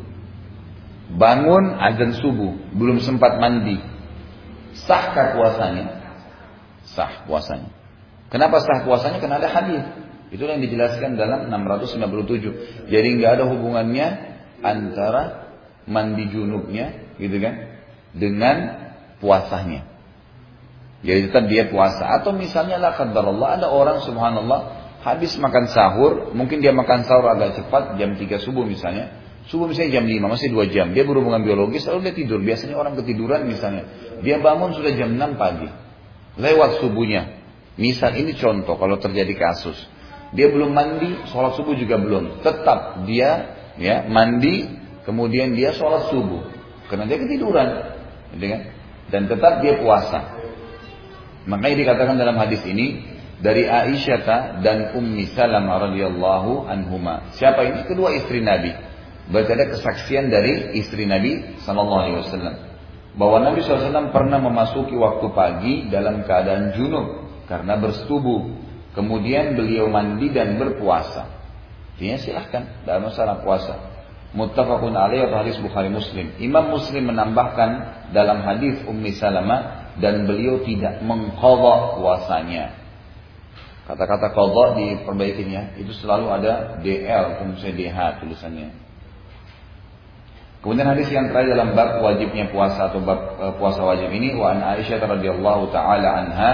Bangun azan subuh, belum sempat mandi. Sahkah puasanya? Sah puasanya. Kenapa sah puasanya? Karena ada hadis. Itu yang dijelaskan dalam 697. Jadi nggak ada hubungannya antara mandi junubnya, gitu kan, dengan puasanya. Jadi tetap dia puasa. Atau misalnya lah Allah ada orang subhanallah habis makan sahur, mungkin dia makan sahur agak cepat jam 3 subuh misalnya, Subuh misalnya jam 5, masih 2 jam. Dia berhubungan biologis, lalu dia tidur. Biasanya orang ketiduran misalnya. Dia bangun sudah jam 6 pagi. Lewat subuhnya. Misal ini contoh kalau terjadi kasus. Dia belum mandi, sholat subuh juga belum. Tetap dia ya mandi, kemudian dia sholat subuh. Karena dia ketiduran. gitu kan? Dan tetap dia puasa. Makanya dikatakan dalam hadis ini dari Aisyah dan Ummi Salamah radhiyallahu anhuma. Siapa ini? Kedua istri Nabi. Berarti ada kesaksian dari istri Nabi sallallahu alaihi wasallam bahwa Nabi SAW pernah memasuki waktu pagi dalam keadaan junub karena bersetubuh. Kemudian beliau mandi dan berpuasa. Artinya silahkan, dalam masalah puasa. Muttafaqun alaih hadis Bukhari Muslim. Imam Muslim menambahkan dalam hadis Ummi Salamah dan beliau tidak mengqadha puasanya. Kata-kata qadha diperbaikinya itu selalu ada DL, kemudian DH tulisannya. Kemudian hadis yang terakhir dalam bab wajibnya puasa atau bab uh, puasa wajib ini wa an Aisyah radhiyallahu taala anha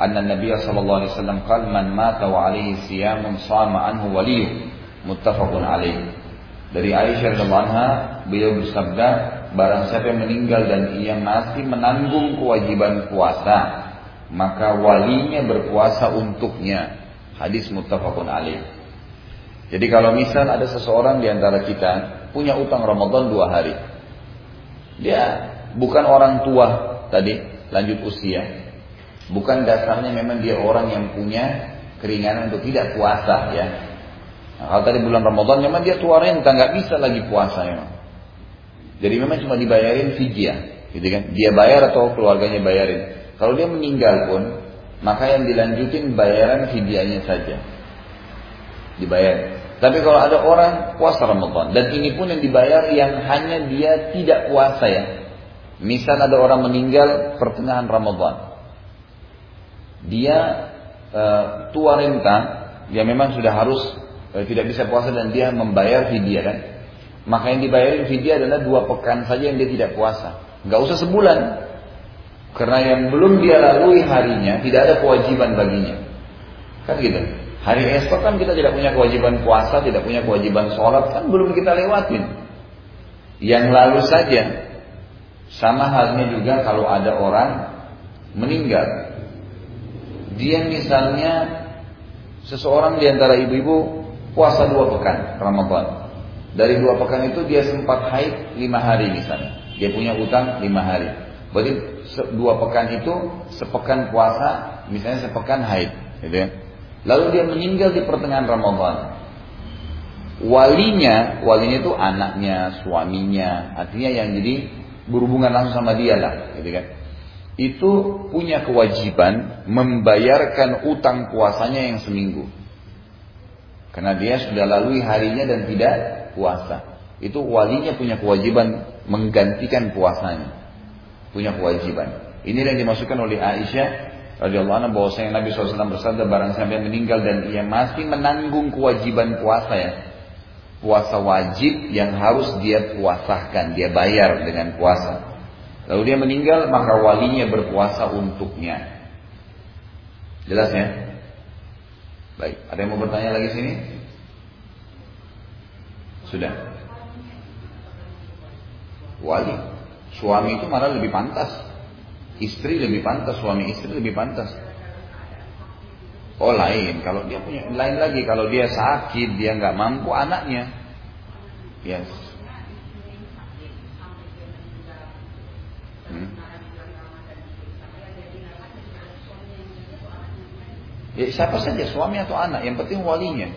anna Nabi sallallahu alaihi wasallam qala man mata wa alaihi siyamun sama anhu waliyu muttafaqun alaih. Dari Aisyah anha beliau bersabda barang siapa yang meninggal dan ia masih menanggung kewajiban puasa maka walinya berpuasa untuknya. Hadis muttafaqun alaih. Jadi kalau misal ada seseorang di antara kita punya utang Ramadan dua hari. Dia bukan orang tua tadi, lanjut usia. Bukan dasarnya memang dia orang yang punya keringanan untuk tidak puasa ya. Nah, kalau tadi bulan Ramadan memang dia tua renta nggak bisa lagi puasa memang. Jadi memang cuma dibayarin fidyah, gitu kan? Dia bayar atau keluarganya bayarin. Kalau dia meninggal pun, maka yang dilanjutin bayaran fidyahnya saja. Dibayar. Tapi kalau ada orang puasa Ramadan dan ini pun yang dibayar yang hanya dia tidak puasa ya. Misal ada orang meninggal pertengahan Ramadan. Dia e, tua renta, dia memang sudah harus tidak bisa puasa dan dia membayar fidyah kan. Maka yang dibayarin fidyah adalah dua pekan saja yang dia tidak puasa. Nggak usah sebulan. Karena yang belum dia lalui harinya tidak ada kewajiban baginya. Kan gitu. Hari esok kan kita tidak punya kewajiban puasa, tidak punya kewajiban sholat, kan belum kita lewatin. Yang lalu saja, sama halnya juga kalau ada orang meninggal. Dia misalnya seseorang di antara ibu-ibu puasa dua pekan Ramadan. Dari dua pekan itu dia sempat haid lima hari misalnya. Dia punya utang lima hari. Berarti dua pekan itu sepekan puasa, misalnya sepekan haid. Gitu ya. Lalu dia meninggal di pertengahan Ramadan. Walinya, walinya itu anaknya, suaminya, artinya yang jadi berhubungan langsung sama dia lah, gitu kan. Itu punya kewajiban membayarkan utang puasanya yang seminggu. Karena dia sudah lalui harinya dan tidak puasa. Itu walinya punya kewajiban menggantikan puasanya. Punya kewajiban. Ini yang dimasukkan oleh Aisyah radhiyallahu anhu bahwasanya Nabi SAW bersabda barang siapa yang meninggal dan ia masih menanggung kewajiban puasa ya puasa wajib yang harus dia puasakan dia bayar dengan puasa lalu dia meninggal maka walinya berpuasa untuknya jelas ya baik ada yang mau bertanya lagi sini sudah wali suami itu malah lebih pantas Istri lebih pantas, suami istri lebih pantas. Oh lain, kalau dia punya lain lagi, kalau dia sakit, dia nggak mampu anaknya. Yes. Ya, siapa saja suami atau anak, yang penting walinya.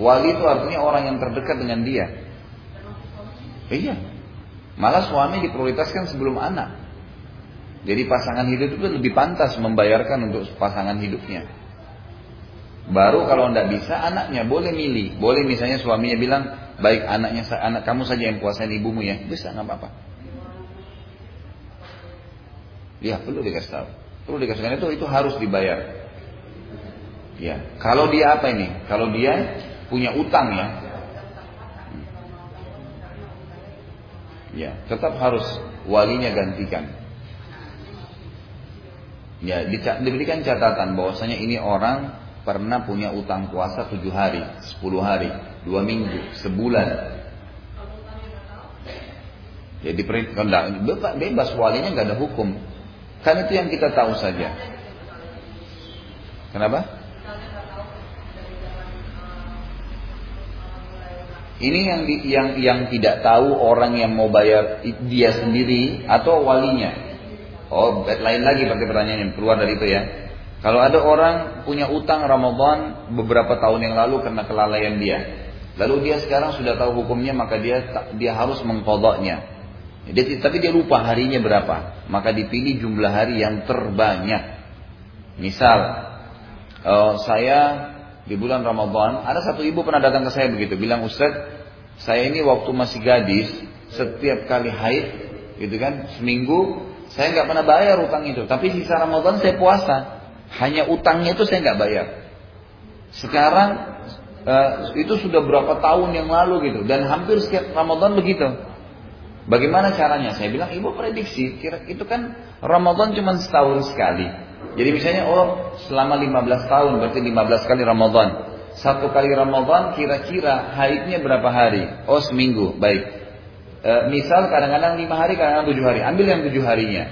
Wali itu artinya orang yang terdekat dengan dia. Iya. Malah suami diprioritaskan sebelum anak. Jadi pasangan hidup itu lebih pantas membayarkan untuk pasangan hidupnya. Baru kalau tidak bisa anaknya boleh milih. Boleh misalnya suaminya bilang, baik anaknya anak kamu saja yang puasain ibumu ya. Bisa nggak apa-apa. Ya perlu dikasih tahu. Perlu dikasih tahu itu itu harus dibayar. Ya, kalau dia apa ini? Kalau dia punya utang ya, ya tetap harus walinya gantikan. Ya, diberikan catatan bahwasanya ini orang pernah punya utang puasa tujuh hari, sepuluh hari, dua minggu, sebulan. Ya diperintahkan bebas walinya nggak ada hukum. Kan itu yang kita tahu saja. Kenapa? Ini yang yang yang tidak tahu orang yang mau bayar dia sendiri atau walinya. Oh, lain lagi berarti pertanyaannya keluar dari itu ya. Kalau ada orang punya utang Ramadan beberapa tahun yang lalu karena kelalaian dia. Lalu dia sekarang sudah tahu hukumnya maka dia dia harus mengkodoknya. Dia, tapi dia lupa harinya berapa. Maka dipilih jumlah hari yang terbanyak. Misal, uh, saya di bulan Ramadan, ada satu ibu pernah datang ke saya begitu, bilang Ustaz, saya ini waktu masih gadis, setiap kali haid, gitu kan, seminggu, saya nggak pernah bayar utang itu, tapi sisa Ramadan saya puasa, hanya utangnya itu saya nggak bayar. Sekarang uh, itu sudah berapa tahun yang lalu gitu, dan hampir setiap Ramadan begitu. Bagaimana caranya? Saya bilang, ibu prediksi, kira itu kan Ramadan cuma setahun sekali. Jadi misalnya oh selama 15 tahun berarti 15 kali Ramadan. Satu kali Ramadan kira-kira haidnya berapa hari? Oh seminggu, baik. E, misal kadang-kadang 5 hari, kadang-kadang 7 hari. Ambil yang 7 harinya.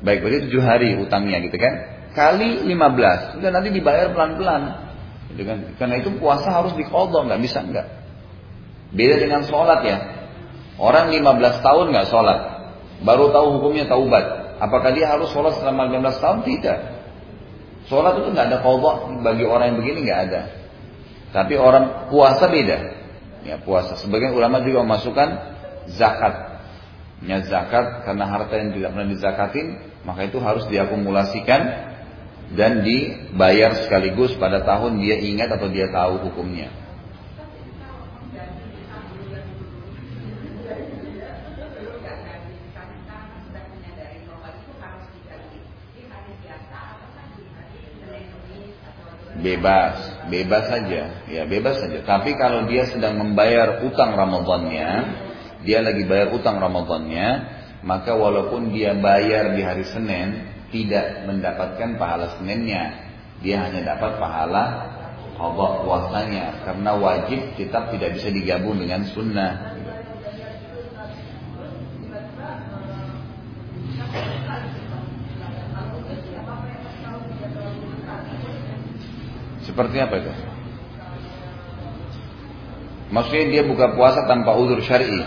Baik, berarti 7 hari utangnya gitu kan. Kali 15. Sudah nanti dibayar pelan-pelan. Gitu kan. Karena itu puasa harus dikodok, nggak bisa nggak. Beda dengan sholat ya. Orang 15 tahun nggak sholat. Baru tahu hukumnya taubat. Apakah dia harus sholat selama 15 tahun? Tidak. Sholat itu nggak ada kodok bagi orang yang begini nggak ada. Tapi orang puasa beda. Ya puasa. Sebagian ulama juga memasukkan zakat. Ya zakat karena harta yang tidak pernah dizakatin maka itu harus diakumulasikan dan dibayar sekaligus pada tahun dia ingat atau dia tahu hukumnya. Bebas, bebas saja, ya bebas saja. Tapi kalau dia sedang membayar utang Ramadannya, dia lagi bayar utang Ramadannya, maka walaupun dia bayar di hari Senin, tidak mendapatkan pahala Seninnya, dia hanya dapat pahala qadha puasanya karena wajib tetap tidak bisa digabung dengan sunnah. Seperti apa itu? Maksudnya dia buka puasa tanpa udur syar'i.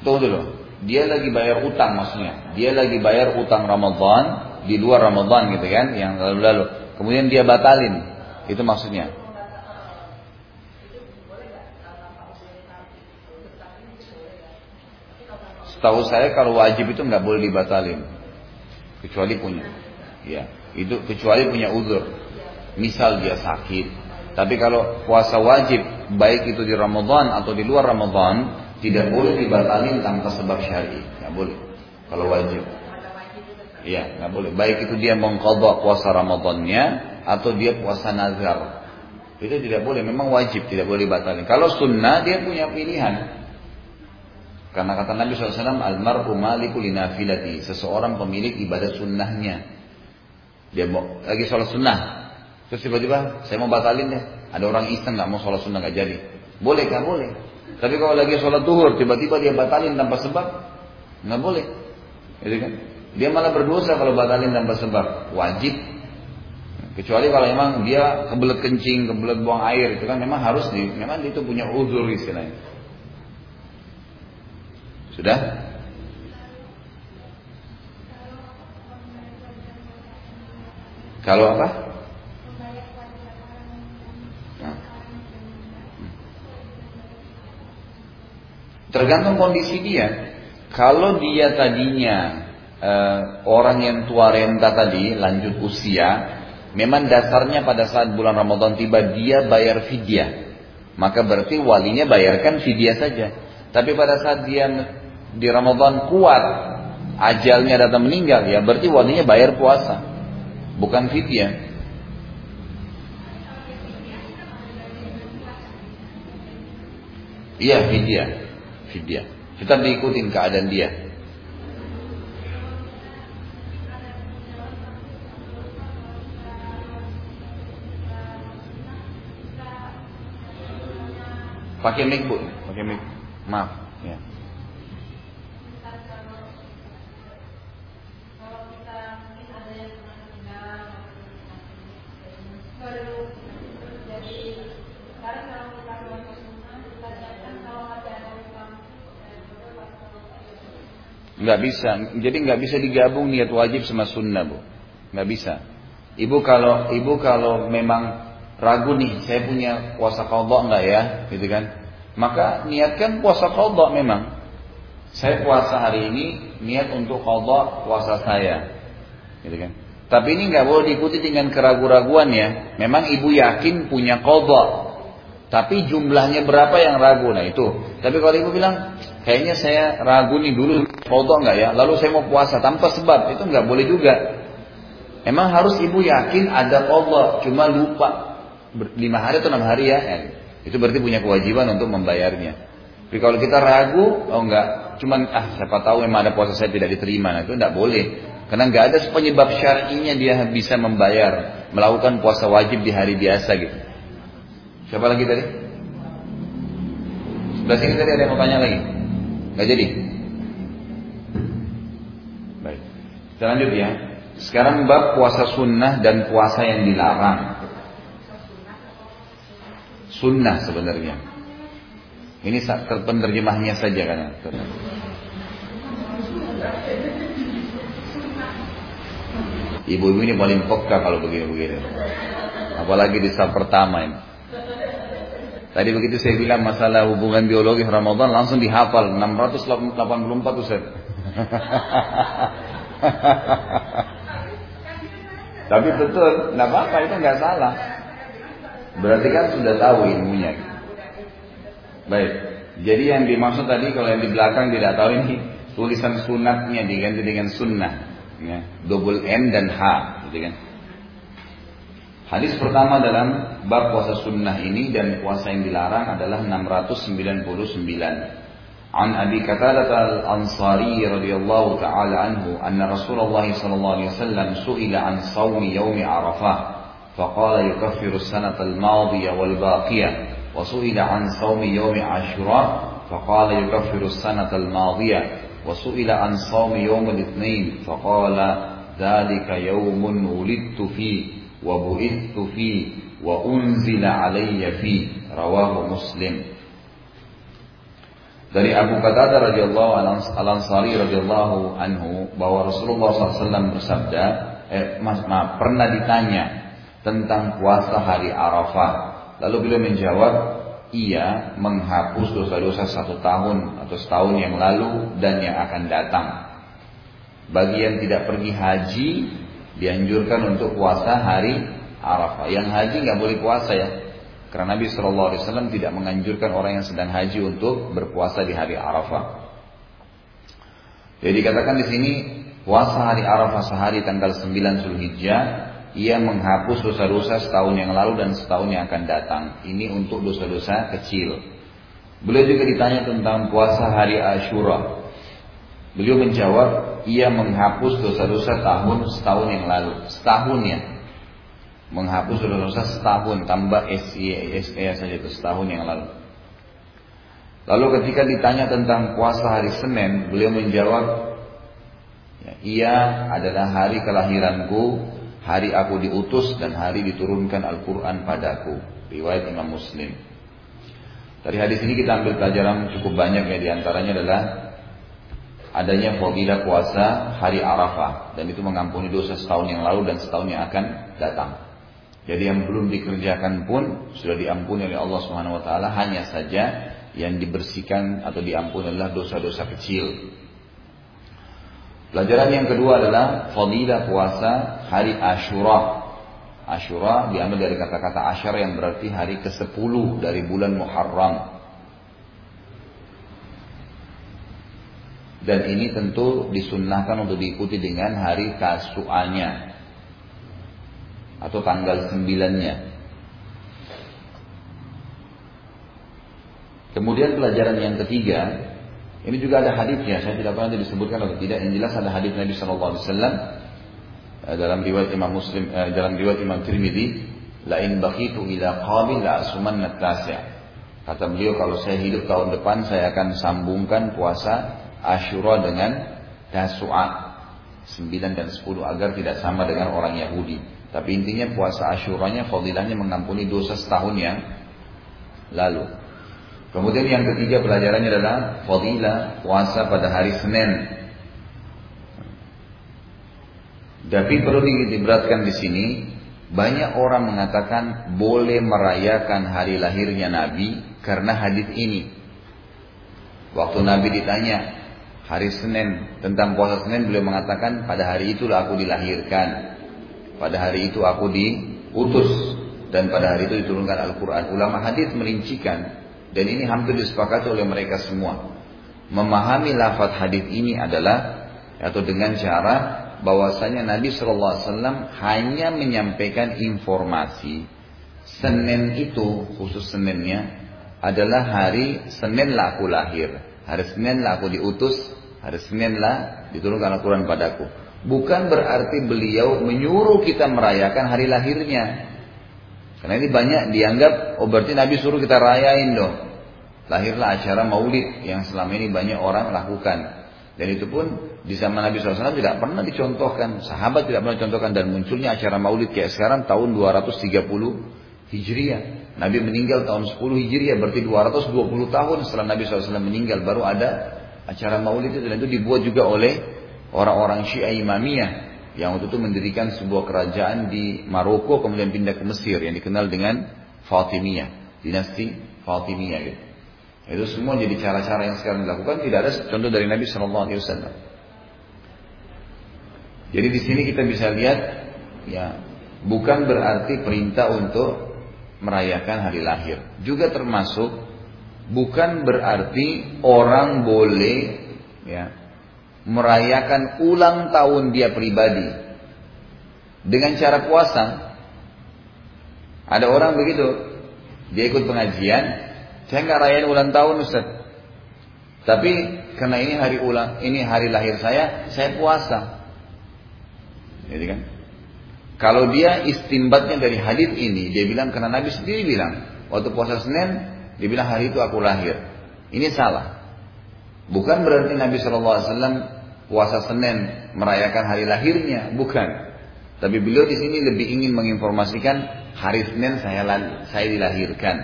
Tunggu dulu. Dia lagi bayar utang maksudnya. Dia lagi bayar utang Ramadan di luar Ramadan gitu kan, yang lalu-lalu. Kemudian dia batalin. Itu maksudnya. Tahu saya kalau wajib itu nggak boleh dibatalin, kecuali punya, ya itu kecuali punya uzur. Misal dia sakit, tapi kalau puasa wajib baik itu di Ramadan atau di luar Ramadan tidak boleh dibatalin tanpa sebab syar'i, nggak boleh. Kalau wajib, Iya, nggak boleh. Baik itu dia mengkodok puasa Ramadannya atau dia puasa nazar. Itu tidak boleh. Memang wajib, tidak boleh dibatalin. Kalau sunnah dia punya pilihan. Karena kata Nabi SAW, Almar'u maliku linafilati. Seseorang pemilik ibadah sunnahnya. Dia mau lagi sholat sunnah. Terus tiba-tiba, saya mau batalin deh. Ada orang iseng nggak mau sholat sunnah nggak jadi. Boleh kan? Boleh. Tapi kalau lagi sholat duhur, tiba-tiba dia batalin tanpa sebab, nggak boleh. Gitu kan? Dia malah berdosa kalau batalin tanpa sebab. Wajib. Kecuali kalau memang dia kebelet kencing, kebelet buang air, itu kan memang harus di, memang itu punya uzur istilahnya. Sudah? Kalau apa? Nah. Tergantung kondisi dia. Kalau dia tadinya uh, orang yang tua renta tadi, lanjut usia, memang dasarnya pada saat bulan Ramadan tiba dia bayar fidyah. Maka berarti walinya bayarkan fidyah saja. Tapi pada saat dia di Ramadan kuat, ajalnya datang meninggal, ya berarti walinya bayar puasa, bukan fidyah. Iya fidyah, fidyah. Kita diikutin keadaan dia. Pakai mic bu, pakai mic. Maaf, ya. Nggak bisa. Jadi nggak bisa digabung niat wajib sama sunnah bu. Nggak bisa. Ibu kalau ibu kalau memang ragu nih, saya punya puasa kodok nggak ya, gitu kan? Maka niatkan puasa kodok memang. Saya puasa hari ini niat untuk kodok puasa saya, gitu kan? Tapi ini nggak boleh diikuti dengan keraguan-raguan ya. Memang ibu yakin punya kodok, tapi jumlahnya berapa yang ragu? Nah itu. Tapi kalau ibu bilang, kayaknya saya ragu nih dulu kodok nggak ya, lalu saya mau puasa tanpa sebab, itu nggak boleh juga. Emang harus ibu yakin ada kodok, cuma lupa lima hari atau enam hari ya, ya, itu berarti punya kewajiban untuk membayarnya. Tapi kalau kita ragu, oh enggak, cuman ah siapa tahu memang ada puasa saya tidak diterima, nah itu enggak boleh. Karena nggak ada penyebab syar'inya dia bisa membayar, melakukan puasa wajib di hari biasa gitu. Siapa lagi tadi? Sebelah sini tadi ada yang mau tanya lagi? Nggak jadi? Baik. Kita lanjut ya. Sekarang bab puasa sunnah dan puasa yang dilarang. Sunnah sebenarnya. Ini penerjemahnya saja kan. Ibu-ibu ini paling peka kalau begini-begini. Apalagi di saat pertama ini. Tadi begitu saya bilang masalah hubungan biologi Ramadan langsung dihafal 684 Ustaz. Tapi betul, nggak apa-apa itu nggak salah. Berarti kan sudah tahu ilmunya. Baik. Jadi yang dimaksud tadi kalau yang di belakang tidak tahu ini tulisan sunatnya diganti dengan sunnah ya, double N dan H, gitu kan. Hadis pertama dalam bab puasa sunnah ini dan puasa yang dilarang adalah 699. An Abi Qatadah al-Ansari radhiyallahu taala anhu anna Rasulullah sallallahu alaihi wasallam su'ila an shaumi yaum Arafah فقال يكفر السنة الماضية والباقية وسئل عن صوم يوم عاشوراء فقال يكفر السنة الماضية وسئل عن صوم يوم الاثنين فقال ذلك يوم ولدت فيه wa bu'ithu fi wa unzila alayya fi rawahu muslim dari Abu Qatadah radhiyallahu al-Ansari radhiyallahu anhu bahwa Rasulullah SAW bersabda eh, maaf, maaf, pernah ditanya tentang puasa hari Arafah. Lalu beliau menjawab ia menghapus dosa-dosa satu tahun atau setahun yang lalu dan yang akan datang. Bagi yang tidak pergi haji dianjurkan untuk puasa hari Arafah. Yang haji nggak boleh puasa ya, karena Nabi Shallallahu Alaihi Wasallam tidak menganjurkan orang yang sedang haji untuk berpuasa di hari Arafah. Jadi dikatakan di sini puasa hari Arafah sehari tanggal 9 Zulhijjah ia menghapus dosa-dosa setahun yang lalu dan setahun yang akan datang. Ini untuk dosa-dosa kecil. Beliau juga ditanya tentang puasa hari Ashura. Beliau menjawab, ia menghapus dosa-dosa tahun setahun yang lalu. Setahun ya. Menghapus dosa-dosa setahun, tambah SIE, SE saja itu setahun yang lalu. Lalu ketika ditanya tentang puasa hari Senin, beliau menjawab, ya, ia adalah hari kelahiranku hari aku diutus dan hari diturunkan Al-Quran padaku. Riwayat Imam Muslim. Dari hadis ini kita ambil pelajaran cukup banyak ya di antaranya adalah adanya fadilah puasa hari Arafah dan itu mengampuni dosa setahun yang lalu dan setahun yang akan datang. Jadi yang belum dikerjakan pun sudah diampuni oleh Allah Subhanahu wa taala hanya saja yang dibersihkan atau diampuni adalah dosa-dosa kecil Pelajaran yang kedua adalah fadilah puasa hari Ashura. Ashura diambil dari kata-kata Ashar yang berarti hari ke-10 dari bulan Muharram. Dan ini tentu disunnahkan untuk diikuti dengan hari kasuanya atau tanggal sembilannya. Kemudian pelajaran yang ketiga ini juga ada hadisnya, saya tidak pernah disebutkan atau tidak. Yang jelas ada hadis Nabi Shallallahu Alaihi eh, dalam riwayat Imam Muslim, eh, dalam riwayat Imam Tirmidzi, lain bakitu ila qabil la asuman. Kata beliau kalau saya hidup tahun depan saya akan sambungkan puasa Ashura dengan Tasu'a 9 dan 10 agar tidak sama dengan orang Yahudi. Tapi intinya puasa Ashuranya fadilahnya mengampuni dosa setahun yang lalu. Kemudian yang ketiga pelajarannya adalah fadilah puasa pada hari Senin Tapi perlu diberatkan di sini, banyak orang mengatakan boleh merayakan hari lahirnya Nabi karena hadis ini. Waktu Nabi ditanya hari Senin tentang puasa Senin beliau mengatakan pada hari itulah aku dilahirkan. Pada hari itu aku diutus dan pada hari itu diturunkan Al-Quran. Ulama hadis merincikan dan ini hampir disepakati oleh mereka semua. Memahami lafaz hadis ini adalah atau dengan cara bahwasanya Nabi Shallallahu Alaihi Wasallam hanya menyampaikan informasi Senin itu khusus Seninnya adalah hari Senin lah aku lahir, hari Senin lah aku diutus, hari Senin lah diturunkan Al-Quran padaku. Bukan berarti beliau menyuruh kita merayakan hari lahirnya. Karena ini banyak dianggap, oh berarti Nabi suruh kita rayain dong. Lahirlah acara maulid yang selama ini banyak orang lakukan. Dan itu pun di zaman Nabi SAW tidak pernah dicontohkan. Sahabat tidak pernah dicontohkan dan munculnya acara maulid kayak sekarang tahun 230 Hijriah. Nabi meninggal tahun 10 Hijriah berarti 220 tahun setelah Nabi SAW meninggal baru ada acara maulid itu dan itu dibuat juga oleh orang-orang Syiah Imamiyah yang waktu itu mendirikan sebuah kerajaan di Maroko kemudian pindah ke Mesir yang dikenal dengan Fatimiyah, dinasti Fatimiyah gitu. Itu semua jadi cara-cara yang sekarang dilakukan tidak ada contoh dari Nabi Shallallahu Alaihi Wasallam. Jadi di sini kita bisa lihat ya bukan berarti perintah untuk merayakan hari lahir. Juga termasuk bukan berarti orang boleh ya merayakan ulang tahun dia pribadi dengan cara puasa. Ada orang begitu, dia ikut pengajian, saya nggak rayain ulang tahun Ustaz. Tapi karena ini hari ulang, ini hari lahir saya, saya puasa. Jadi kan? Kalau dia istimbatnya dari hadis ini, dia bilang karena Nabi sendiri bilang, waktu puasa Senin, dia bilang hari itu aku lahir. Ini salah. Bukan berarti Nabi SAW puasa Senin merayakan hari lahirnya, bukan. Tapi beliau di sini lebih ingin menginformasikan hari Senin saya saya dilahirkan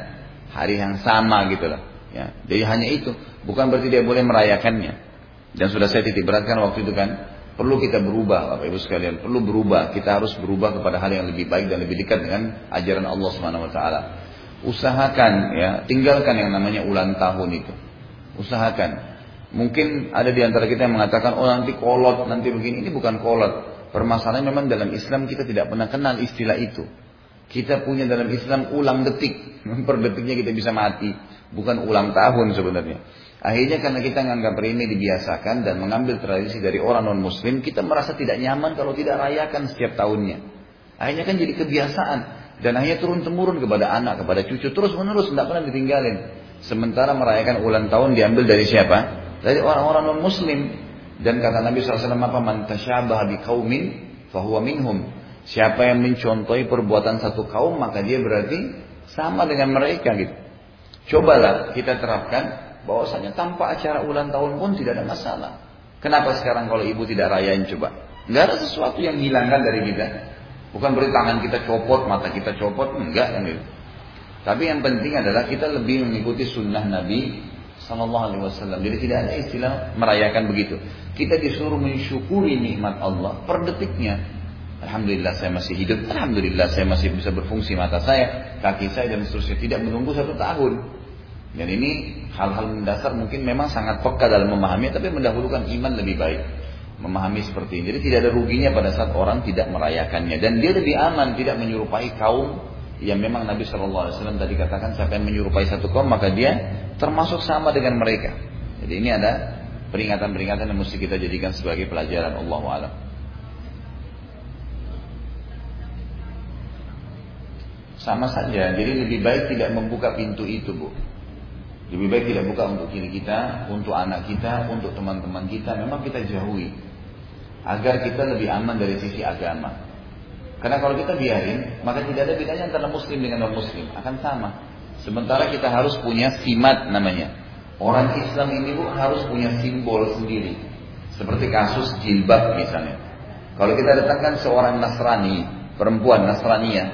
hari yang sama gitu loh. Ya, jadi hanya itu, bukan berarti dia boleh merayakannya. Dan sudah saya titik beratkan waktu itu kan, perlu kita berubah, Bapak Ibu sekalian, perlu berubah. Kita harus berubah kepada hal yang lebih baik dan lebih dekat dengan ajaran Allah taala. Usahakan ya, tinggalkan yang namanya ulang tahun itu. Usahakan. Mungkin ada di antara kita yang mengatakan, oh nanti kolot, nanti begini. Ini bukan kolot. Permasalahan memang dalam Islam kita tidak pernah kenal istilah itu. Kita punya dalam Islam ulang detik. Per detiknya kita bisa mati. Bukan ulang tahun sebenarnya. Akhirnya karena kita menganggap ini dibiasakan dan mengambil tradisi dari orang non muslim, kita merasa tidak nyaman kalau tidak rayakan setiap tahunnya. Akhirnya kan jadi kebiasaan dan akhirnya turun temurun kepada anak, kepada cucu terus menerus tidak pernah ditinggalin. Sementara merayakan ulang tahun diambil dari siapa? Dari orang-orang non muslim. Dan kata Nabi SAW apa? Man tasyabah bi kaumin fahuwa minhum. Siapa yang mencontohi perbuatan satu kaum maka dia berarti sama dengan mereka gitu. Cobalah kita terapkan bahwasanya tanpa acara ulang tahun pun tidak ada masalah. Kenapa sekarang kalau ibu tidak rayain coba? Enggak ada sesuatu yang hilangkan dari kita. Bukan berarti tangan kita copot, mata kita copot, enggak kan gitu. Tapi yang penting adalah kita lebih mengikuti sunnah Nabi Sallallahu Alaihi Wasallam. Jadi tidak ada istilah merayakan begitu. Kita disuruh mensyukuri nikmat Allah per detiknya. Alhamdulillah saya masih hidup, Alhamdulillah saya masih bisa berfungsi mata saya, kaki saya dan seterusnya. Tidak menunggu satu tahun. Dan ini hal-hal mendasar mungkin memang sangat peka dalam memahami, tapi mendahulukan iman lebih baik. Memahami seperti ini. Jadi tidak ada ruginya pada saat orang tidak merayakannya. Dan dia lebih aman, tidak menyerupai kaum yang memang Nabi SAW tadi katakan siapa yang menyerupai satu kaum maka dia termasuk sama dengan mereka. Jadi ini ada peringatan-peringatan yang mesti kita jadikan sebagai pelajaran Allah Alam. Sama saja, jadi lebih baik tidak membuka pintu itu bu. Lebih baik tidak buka untuk diri kita, untuk anak kita, untuk teman-teman kita. Memang kita jauhi. Agar kita lebih aman dari sisi agama. Karena kalau kita biarin, maka tidak ada bedanya antara muslim dengan non-muslim. Akan sama. Sementara kita harus punya simat namanya. Orang Islam ini bu harus punya simbol sendiri. Seperti kasus jilbab misalnya. Kalau kita datangkan seorang Nasrani, perempuan Nasrania,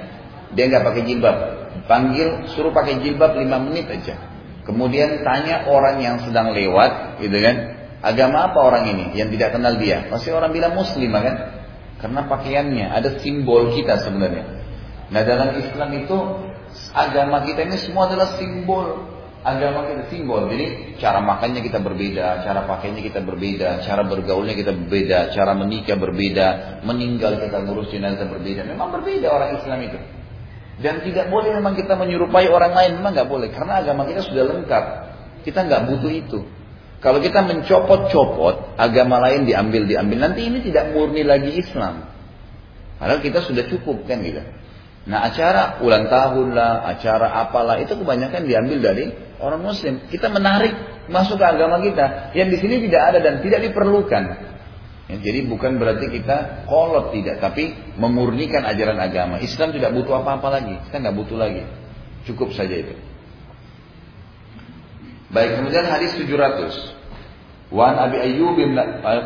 dia nggak pakai jilbab. Panggil, suruh pakai jilbab 5 menit aja. Kemudian tanya orang yang sedang lewat, gitu kan? Agama apa orang ini yang tidak kenal dia? Pasti orang bilang muslim kan? Karena pakaiannya ada simbol kita sebenarnya. Nah dalam Islam itu agama kita ini semua adalah simbol agama kita simbol. Jadi cara makannya kita berbeda, cara pakainya kita berbeda, cara bergaulnya kita berbeda, cara menikah berbeda, meninggal kita ngurus jenazah berbeda. Memang berbeda orang Islam itu. Dan tidak boleh memang kita menyerupai orang lain, memang nggak boleh. Karena agama kita sudah lengkap. Kita nggak butuh itu. Kalau kita mencopot-copot, agama lain diambil-diambil, nanti ini tidak murni lagi Islam. Padahal kita sudah cukup kan gitu. Nah acara ulang tahun lah, acara apalah itu kebanyakan diambil dari orang Muslim. Kita menarik masuk ke agama kita yang di sini tidak ada dan tidak diperlukan. Ya, jadi bukan berarti kita kolot tidak, tapi memurnikan ajaran agama. Islam tidak butuh apa-apa lagi, kita nggak butuh lagi, cukup saja itu. Baik, kemudian hadis 700. Wan Abi Ayyub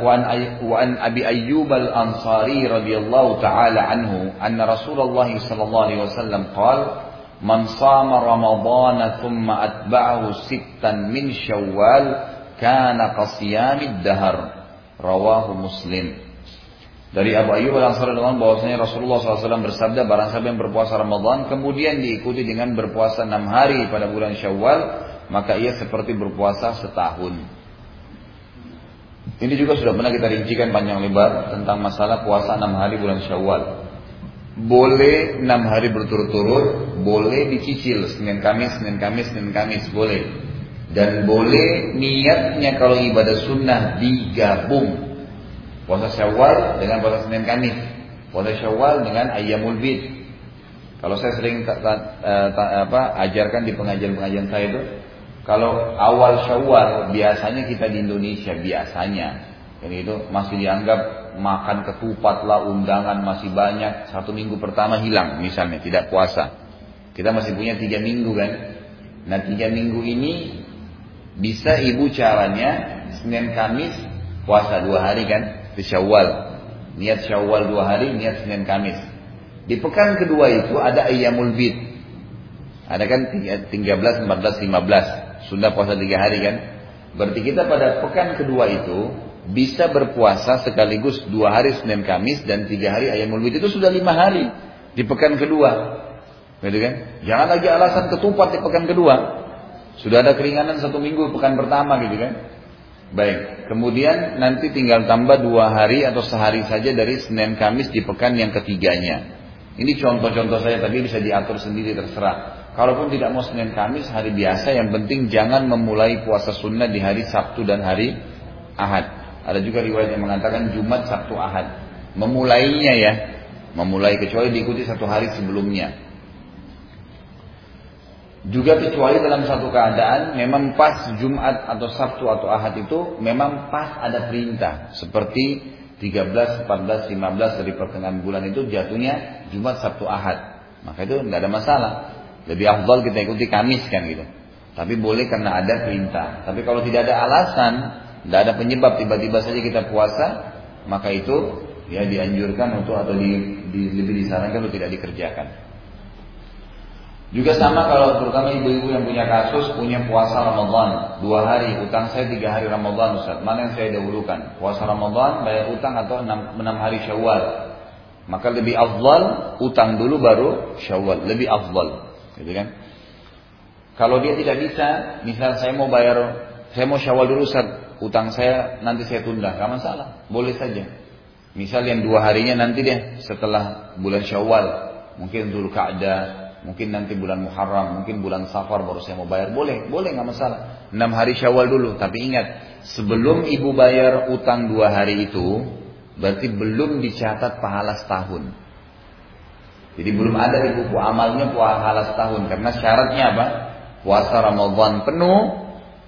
Wan Wan Abi Ayyub Al Ansari radhiyallahu taala anhu anna Rasulullah sallallahu alaihi wasallam qala man sama ramadhana thumma atba'ahu sittan min syawal kana qasiyamid dahar rawahu muslim dari Abu Ayyub al Ansari dengan bahwasanya Rasulullah SAW bersabda barang siapa yang berpuasa Ramadan kemudian diikuti dengan berpuasa enam hari pada bulan Syawal maka ia seperti berpuasa setahun. Ini juga sudah pernah kita rincikan panjang lebar tentang masalah puasa enam hari bulan Syawal. Boleh enam hari berturut-turut, boleh dicicil Senin Kamis, Senin Kamis, Senin Kamis, boleh. Dan boleh niatnya kalau ibadah sunnah digabung. Puasa Syawal dengan puasa Senin Kamis. Puasa Syawal dengan Ayyamul Bid. Kalau saya sering ta, ta, eh, ta, apa, ajarkan di pengajian-pengajian saya itu, kalau awal Syawal biasanya kita di Indonesia biasanya ini itu masih dianggap makan ketupat lah undangan masih banyak satu minggu pertama hilang misalnya tidak puasa kita masih punya tiga minggu kan nah tiga minggu ini bisa ibu caranya Senin Kamis puasa dua hari kan di Syawal niat Syawal dua hari niat Senin Kamis di pekan kedua itu ada Ayyamul Bid ada kan 13, 14, 15 Sunda puasa tiga hari kan. Berarti kita pada pekan kedua itu bisa berpuasa sekaligus dua hari Senin Kamis dan tiga hari ayam Wid itu sudah lima hari di pekan kedua. Gitu kan? Jangan lagi alasan ketupat di pekan kedua. Sudah ada keringanan satu minggu pekan pertama gitu kan. Baik, kemudian nanti tinggal tambah dua hari atau sehari saja dari Senin Kamis di pekan yang ketiganya. Ini contoh-contoh saya, tapi bisa diatur sendiri terserah. Kalaupun tidak mau Senin Kamis hari biasa yang penting jangan memulai puasa sunnah di hari Sabtu dan hari Ahad. Ada juga riwayat yang mengatakan Jumat, Sabtu, Ahad. Memulainya ya, memulai kecuali diikuti satu hari sebelumnya. Juga kecuali dalam satu keadaan memang pas Jumat atau Sabtu atau Ahad itu memang pas ada perintah seperti 13, 14, 15 dari pertengahan bulan itu jatuhnya Jumat, Sabtu, Ahad. Maka itu tidak ada masalah. Lebih afdal kita ikuti Kamis kan gitu. Tapi boleh karena ada perintah. Tapi kalau tidak ada alasan, tidak ada penyebab tiba-tiba saja kita puasa, maka itu ya dianjurkan untuk atau di, di, lebih disarankan untuk tidak dikerjakan. Juga sama kalau terutama ibu-ibu yang punya kasus punya puasa Ramadan dua hari, utang saya tiga hari Ramadan Ustaz. Mana yang saya dahulukan? Puasa Ramadan bayar utang atau enam, enam hari Syawal? Maka lebih afdal utang dulu baru Syawal, lebih afdal. Gitu kan? Kalau dia tidak bisa, misal saya mau bayar, saya mau syawal dulu Ustaz, utang saya nanti saya tunda, gak masalah, boleh saja. Misal yang dua harinya nanti deh setelah bulan syawal, mungkin Dhul Ka'dah, mungkin nanti bulan Muharram, mungkin bulan Safar baru saya mau bayar, boleh, boleh nggak masalah. Enam hari syawal dulu, tapi ingat, sebelum ibu bayar utang dua hari itu, berarti belum dicatat pahala setahun. Jadi belum ada di buku amalnya puasa setahun karena syaratnya apa? Puasa Ramadan penuh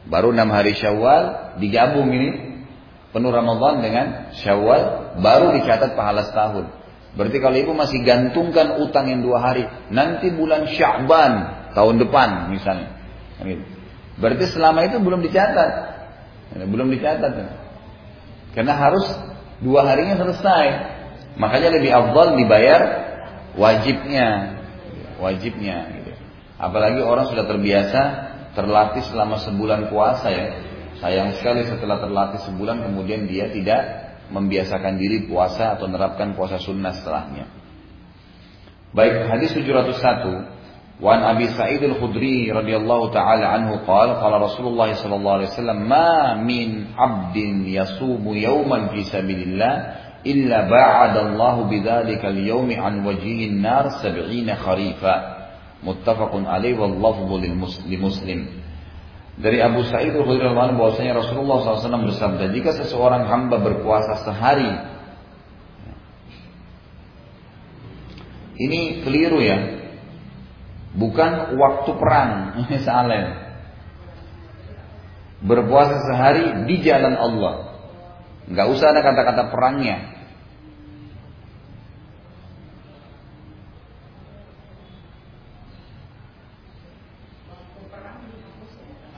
baru enam hari Syawal digabung ini penuh Ramadan dengan Syawal baru dicatat pahala setahun. Berarti kalau ibu masih gantungkan utang yang dua hari, nanti bulan Sya'ban tahun depan misalnya. Berarti selama itu belum dicatat. Belum dicatat. Karena harus dua harinya selesai. Makanya lebih afdal dibayar wajibnya wajibnya gitu. apalagi orang sudah terbiasa terlatih selama sebulan puasa ya sayang sekali setelah terlatih sebulan kemudian dia tidak membiasakan diri puasa atau menerapkan puasa sunnah setelahnya. Baik, hadis 701 Wan Abi Sa'id Al-Khudri radhiyallahu taala anhu qala qala Rasulullah sallallahu alaihi wasallam ma min 'abdin yasumu yawman fi sabilillah illa ba'ada Allah bidzalika al-yawm an wajhihi an-nar 70 kharifa muttafaqun alaihi wal lafdhu lil muslim dari Abu Sa'id Al-Khudri bahwasanya Rasulullah SAW bersabda, jika seseorang hamba berpuasa sehari, ini keliru ya, bukan waktu perang, ini. Berpuasa sehari di jalan Allah, nggak usah ada kata-kata perangnya.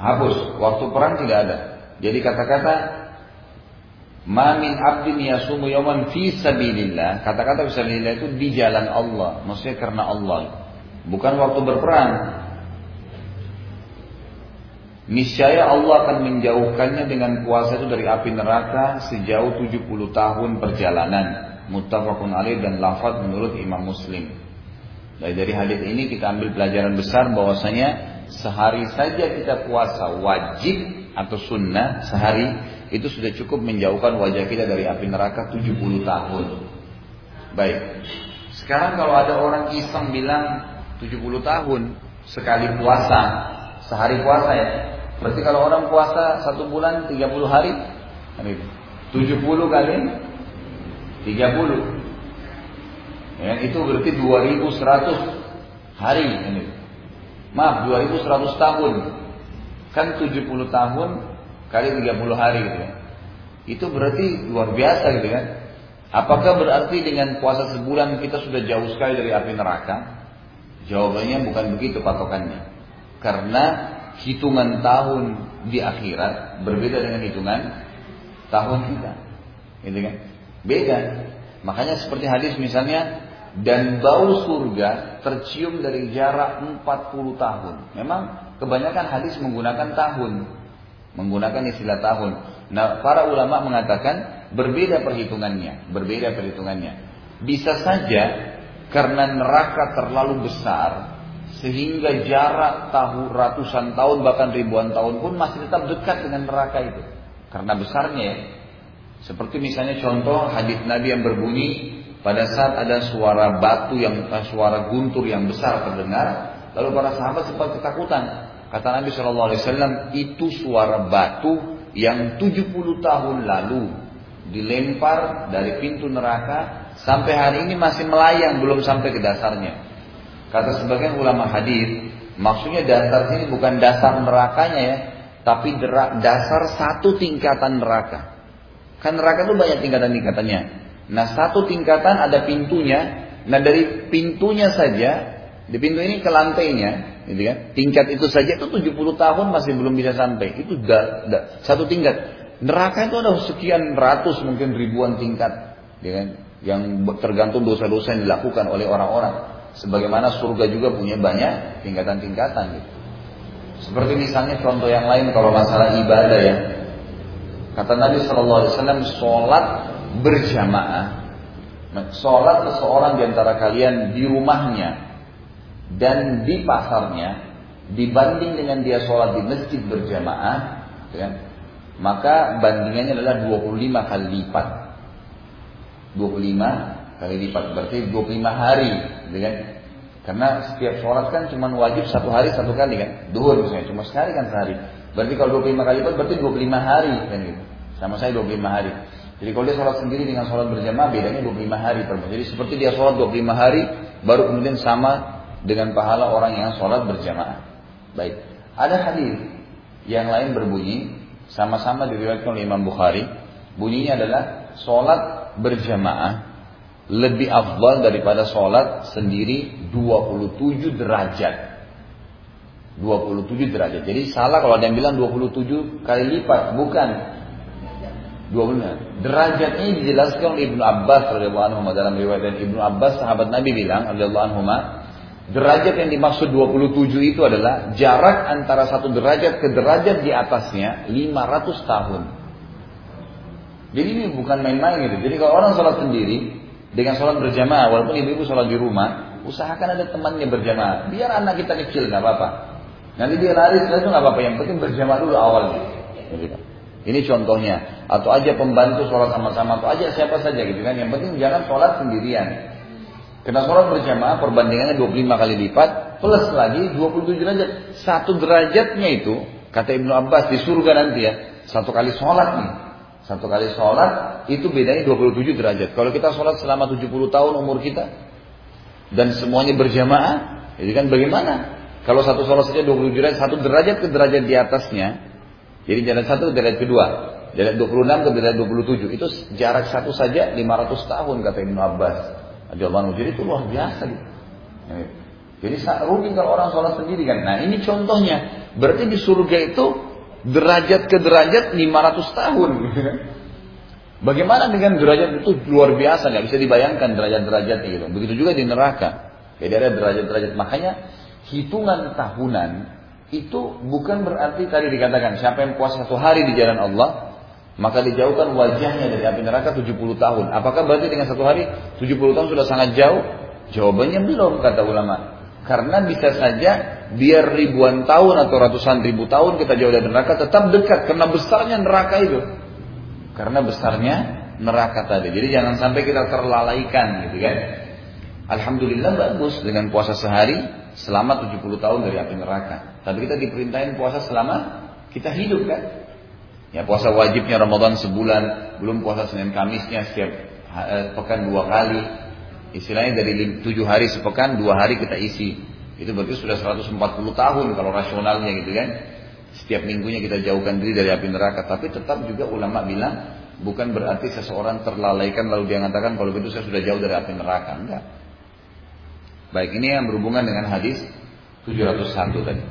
Hapus. Waktu perang tidak ada. Jadi kata-kata Mamin abdin yasumu yaman fi sabilillah. Kata-kata sabilillah itu di jalan Allah. Maksudnya karena Allah. Bukan waktu berperang. Niscaya Allah akan menjauhkannya dengan puasa itu dari api neraka sejauh 70 tahun perjalanan. Muttafaqun alaih dan lafaz menurut Imam Muslim. Dari dari hadis ini kita ambil pelajaran besar bahwasanya sehari saja kita puasa wajib atau sunnah sehari itu sudah cukup menjauhkan wajah kita dari api neraka 70 tahun. Baik. Sekarang kalau ada orang iseng bilang 70 tahun sekali puasa, sehari puasa ya. Berarti kalau orang puasa satu bulan 30 hari, 70 kali 30. Ya, itu berarti 2100 hari. Ini. Maaf, 2100 tahun. Kan 70 tahun kali 30 hari gitu ya. Itu berarti luar biasa gitu kan. Apakah berarti dengan puasa sebulan kita sudah jauh sekali dari api neraka? Jawabannya bukan begitu patokannya. Karena hitungan tahun di akhirat berbeda dengan hitungan tahun kita. Gitu kan? Beda. Makanya seperti hadis misalnya dan bau surga tercium dari jarak 40 tahun. Memang kebanyakan hadis menggunakan tahun, menggunakan istilah tahun. Nah, para ulama mengatakan berbeda perhitungannya, berbeda perhitungannya. Bisa saja karena neraka terlalu besar sehingga jarak tahu ratusan tahun bahkan ribuan tahun pun masih tetap dekat dengan neraka itu. Karena besarnya ya. Seperti misalnya contoh hadis Nabi yang berbunyi pada saat ada suara batu yang eh, suara guntur yang besar terdengar, lalu para sahabat sempat ketakutan. Kata Nabi Shallallahu Alaihi Wasallam itu suara batu yang 70 tahun lalu dilempar dari pintu neraka sampai hari ini masih melayang belum sampai ke dasarnya. Kata sebagian ulama hadis, maksudnya dasar sini bukan dasar nerakanya ya, tapi dasar satu tingkatan neraka. Kan neraka itu banyak tingkatan-tingkatannya. Nah satu tingkatan ada pintunya. Nah dari pintunya saja, di pintu ini ke lantainya, gitu kan? Tingkat itu saja itu 70 tahun masih belum bisa sampai. Itu da, da, satu tingkat. Neraka itu ada sekian ratus mungkin ribuan tingkat, gitu kan? Yang tergantung dosa-dosa yang dilakukan oleh orang-orang. Sebagaimana surga juga punya banyak tingkatan-tingkatan gitu. Seperti misalnya contoh yang lain kalau masalah ibadah ya. Kata Nabi Shallallahu Alaihi Wasallam, sholat berjamaah, sholat seseorang di antara kalian di rumahnya dan di pasarnya dibanding dengan dia sholat di masjid berjamaah, ya, maka bandingannya adalah 25 kali lipat. 25 kali lipat berarti 25 hari, ya kan? Karena setiap sholat kan cuma wajib satu hari satu kali kan, duhur misalnya cuma sekali kan sehari. Berarti kalau 25 kali lipat berarti 25 hari kan gitu. Sama saya 25 hari. Jadi kalau dia sholat sendiri dengan sholat berjamaah bedanya 25 hari perempuan. Jadi seperti dia sholat 25 hari baru kemudian sama dengan pahala orang yang sholat berjamaah. Baik. Ada hadis yang lain berbunyi sama-sama diriwayatkan oleh Imam Bukhari. Bunyinya adalah sholat berjamaah lebih afdal daripada sholat sendiri 27 derajat. 27 derajat. Jadi salah kalau ada yang bilang 27 kali lipat. Bukan. Dua. Derajat ini dijelaskan oleh Ibnu Abbas radhiyallahu anhu dalam riwayat dan Ibnu Abbas sahabat Nabi bilang radhiyallahu anhu derajat yang dimaksud 27 itu adalah jarak antara satu derajat ke derajat di atasnya 500 tahun. Jadi ini bukan main-main gitu. Jadi kalau orang sholat sendiri dengan sholat berjamaah, walaupun ibu-ibu sholat di rumah, usahakan ada temannya berjamaah. Biar anak kita kecil nggak apa-apa. Nanti dia lari setelah itu nggak apa-apa. Yang penting berjamaah dulu awalnya. Gitu. Ini contohnya. Atau aja pembantu sholat sama-sama. Atau aja siapa saja gitu kan. Yang penting jangan sholat sendirian. Karena sholat berjamaah perbandingannya 25 kali lipat. Plus lagi 27 derajat. Satu derajatnya itu. Kata Ibnu Abbas di surga nanti ya. Satu kali sholat nih. Satu kali sholat itu bedanya 27 derajat. Kalau kita sholat selama 70 tahun umur kita dan semuanya berjamaah, itu kan bagaimana? Kalau satu sholat saja 27 derajat, satu derajat ke derajat di atasnya, jadi jarak satu ke derajat kedua, jarak 26 ke derajat 27, itu jarak satu saja 500 tahun kata Ibnu Abbas. Jadi itu luar biasa gitu. Jadi rugi kalau orang sholat sendiri kan. Nah ini contohnya. Berarti di surga itu derajat ke derajat 500 tahun. Bagaimana dengan derajat itu luar biasa, nggak bisa dibayangkan derajat-derajatnya gitu. Begitu juga di neraka. Jadi ada derajat-derajat. Makanya hitungan tahunan itu bukan berarti tadi dikatakan siapa yang puasa satu hari di jalan Allah maka dijauhkan wajahnya dari api neraka 70 tahun. Apakah berarti dengan satu hari 70 tahun sudah sangat jauh? Jawabannya belum kata ulama. Karena bisa saja biar ribuan tahun atau ratusan ribu tahun kita jauh dari neraka tetap dekat karena besarnya neraka itu. Karena besarnya neraka tadi. Jadi jangan sampai kita terlalaikan gitu kan. Alhamdulillah bagus dengan puasa sehari selama 70 tahun dari api neraka. Tapi kita diperintahin puasa selama kita hidup kan. Ya puasa wajibnya Ramadan sebulan, belum puasa Senin Kamisnya setiap eh, pekan dua kali, Istilahnya dari tujuh hari sepekan, dua hari kita isi. Itu berarti sudah 140 tahun kalau rasionalnya gitu kan. Setiap minggunya kita jauhkan diri dari api neraka. Tapi tetap juga ulama bilang, bukan berarti seseorang terlalaikan lalu dia mengatakan kalau begitu saya sudah jauh dari api neraka. Enggak. Baik, ini yang berhubungan dengan hadis 701 tadi.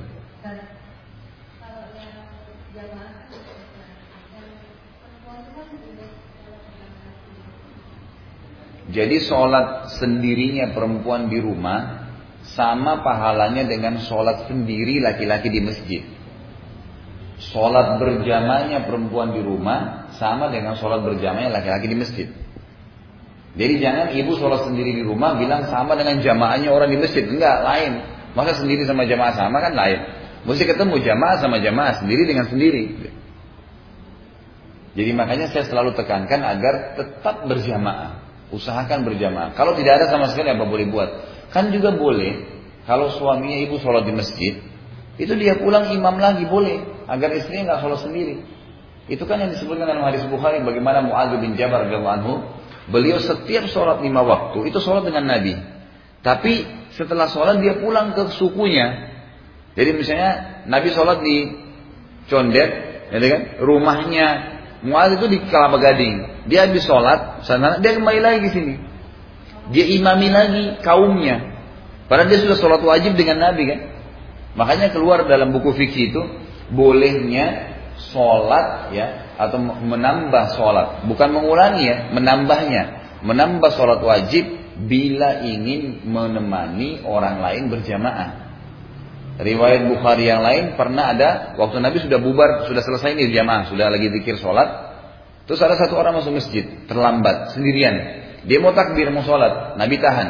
Jadi sholat sendirinya perempuan di rumah sama pahalanya dengan sholat sendiri laki-laki di masjid. Sholat berjamahnya perempuan di rumah sama dengan sholat berjamahnya laki-laki di masjid. Jadi jangan ibu sholat sendiri di rumah bilang sama dengan jamaahnya orang di masjid. Enggak, lain. Masa sendiri sama jamaah sama kan lain. Mesti ketemu jamaah sama jamaah sendiri dengan sendiri. Jadi makanya saya selalu tekankan agar tetap berjamaah. Usahakan berjamaah. Kalau tidak ada sama sekali apa boleh buat? Kan juga boleh. Kalau suaminya ibu sholat di masjid, itu dia pulang imam lagi boleh. Agar istrinya nggak sholat sendiri. Itu kan yang disebutkan dalam hadis Bukhari bagaimana Muadz bin radhiyallahu anhu beliau setiap sholat lima waktu itu sholat dengan Nabi. Tapi setelah sholat dia pulang ke sukunya. Jadi misalnya Nabi sholat di Condet, ya kan? rumahnya Muaz itu di Kelapa Gading. Dia habis sholat, sana dia kembali lagi ke sini. Dia imami lagi kaumnya. Padahal dia sudah sholat wajib dengan Nabi kan. Makanya keluar dalam buku fikih itu bolehnya sholat ya atau menambah sholat, bukan mengulangi ya, menambahnya, menambah sholat wajib bila ingin menemani orang lain berjamaah. Riwayat Bukhari yang lain pernah ada waktu Nabi sudah bubar, sudah selesai nih jamaah, sudah lagi zikir sholat. Terus ada satu orang masuk masjid, terlambat, sendirian. Dia mau takbir, mau sholat. Nabi tahan.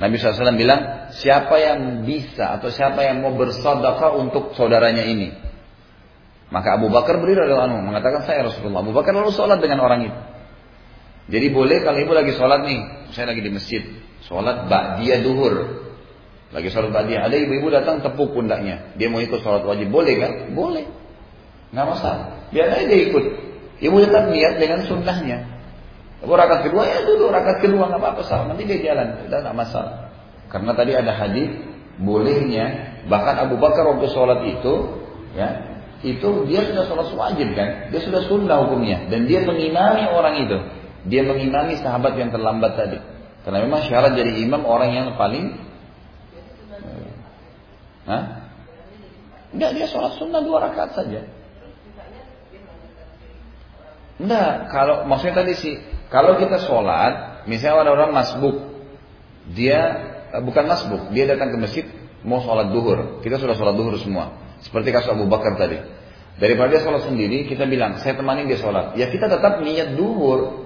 Nabi SAW bilang, siapa yang bisa atau siapa yang mau bersedekah untuk saudaranya ini? Maka Abu Bakar berdiri dari anu mengatakan saya Rasulullah. Abu Bakar lalu sholat dengan orang itu. Jadi boleh kalau ibu lagi sholat nih, saya lagi di masjid, sholat dia duhur, lagi sholat badiah. Ada ibu-ibu datang tepuk pundaknya. Dia mau ikut sholat wajib. Boleh kan? Boleh. Nggak masalah. Biar aja dia ikut. Ibu tetap niat dengan sunnahnya. Kalau rakaat kedua ya dulu rakaat kedua nggak apa-apa salah. Nanti dia jalan. Tidak nggak masalah. Karena tadi ada hadis bolehnya bahkan Abu Bakar waktu sholat itu ya itu dia sudah sholat wajib kan? Dia sudah sunnah hukumnya. Dan dia mengimami orang itu. Dia mengimami sahabat yang terlambat tadi. Karena memang syarat jadi imam orang yang paling Hah? Enggak, dia sholat sunnah dua rakaat saja. Enggak, kalau maksudnya tadi sih, kalau kita sholat, misalnya ada orang masbuk, dia eh, bukan masbuk, dia datang ke masjid mau sholat duhur, kita sudah sholat duhur semua, seperti kasus Abu Bakar tadi. Daripada dia sholat sendiri, kita bilang, saya temani dia sholat. Ya kita tetap niat duhur.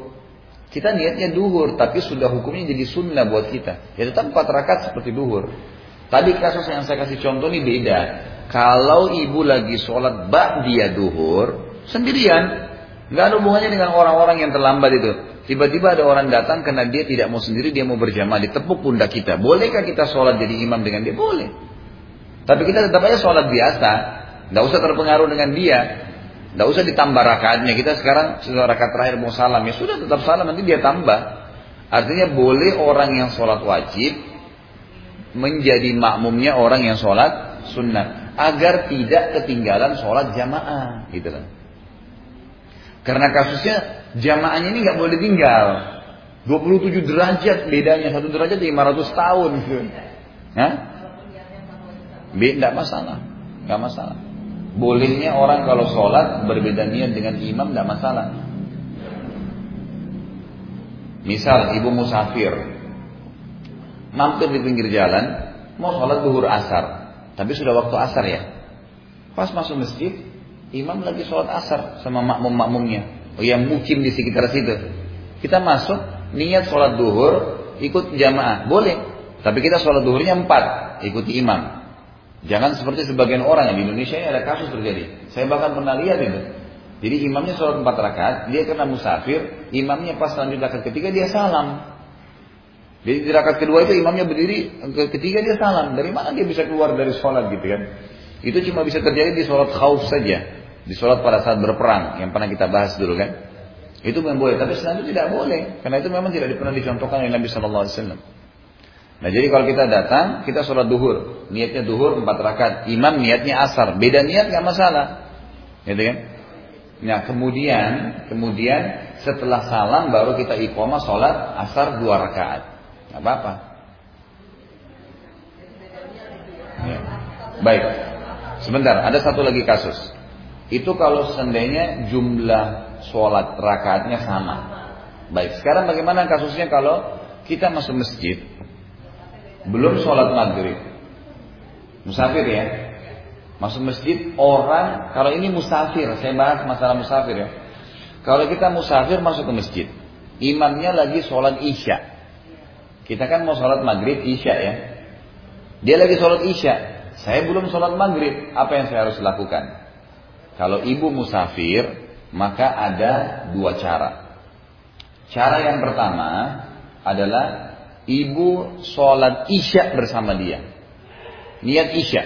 Kita niatnya duhur, tapi sudah hukumnya jadi sunnah buat kita. Ya tetap empat rakaat seperti duhur. Tadi kasus yang saya kasih contoh ini beda. Kalau ibu lagi sholat bak dia duhur, sendirian. Nggak ada hubungannya dengan orang-orang yang terlambat itu. Tiba-tiba ada orang datang karena dia tidak mau sendiri, dia mau berjamaah, ditepuk pundak kita. Bolehkah kita sholat jadi imam dengan dia? Boleh. Tapi kita tetap aja sholat biasa. Nggak usah terpengaruh dengan dia. Nggak usah ditambah rakaatnya. Kita sekarang setelah rakaat terakhir mau salam. Ya sudah tetap salam, nanti dia tambah. Artinya boleh orang yang sholat wajib menjadi makmumnya orang yang sholat sunnah. Agar tidak ketinggalan sholat jamaah. Gitu kan. Karena kasusnya jamaahnya ini nggak boleh tinggal. 27 derajat bedanya, satu derajat 500 tahun. Hah? Tidak masalah, nggak masalah. Bolehnya orang kalau sholat berbeda niat dengan imam tidak masalah. Misal ibu musafir, mampir di pinggir jalan, mau sholat duhur asar, tapi sudah waktu asar ya. Pas masuk masjid, Imam lagi sholat asar sama makmum-makmumnya. Oh, yang mukim di sekitar situ. Kita masuk, niat sholat duhur, ikut jamaah. Boleh. Tapi kita sholat duhurnya empat, ikuti imam. Jangan seperti sebagian orang yang di Indonesia ini ada kasus terjadi. Saya bahkan pernah lihat itu. Jadi imamnya sholat empat rakaat, dia kena musafir, imamnya pas lanjut rakaat ketiga dia salam. Jadi di rakaat kedua itu imamnya berdiri, ketiga dia salam. Dari mana dia bisa keluar dari sholat gitu kan? Itu cuma bisa terjadi di sholat khauf saja. Di sholat pada saat berperang. Yang pernah kita bahas dulu kan. Itu memang boleh. Tapi selain tidak boleh. Karena itu memang tidak pernah dicontohkan oleh Nabi SAW. Nah jadi kalau kita datang, kita sholat duhur. Niatnya duhur empat rakaat. Imam niatnya asar. Beda niat nggak masalah. Gitu kan? Nah kemudian, kemudian setelah salam baru kita iqomah sholat asar dua rakaat. Gak apa-apa. Ya. Baik. Sebentar, ada satu lagi kasus. Itu kalau seandainya jumlah sholat rakaatnya sama. Baik, sekarang bagaimana kasusnya kalau kita masuk masjid, belum sholat maghrib. Musafir ya. Masuk masjid, orang, kalau ini musafir, saya bahas masalah musafir ya. Kalau kita musafir masuk ke masjid, imamnya lagi sholat isya. Kita kan mau sholat maghrib isya ya. Dia lagi sholat isya, saya belum sholat maghrib, apa yang saya harus lakukan? Kalau ibu musafir, maka ada dua cara. Cara yang pertama adalah ibu sholat isya bersama dia. Niat isya.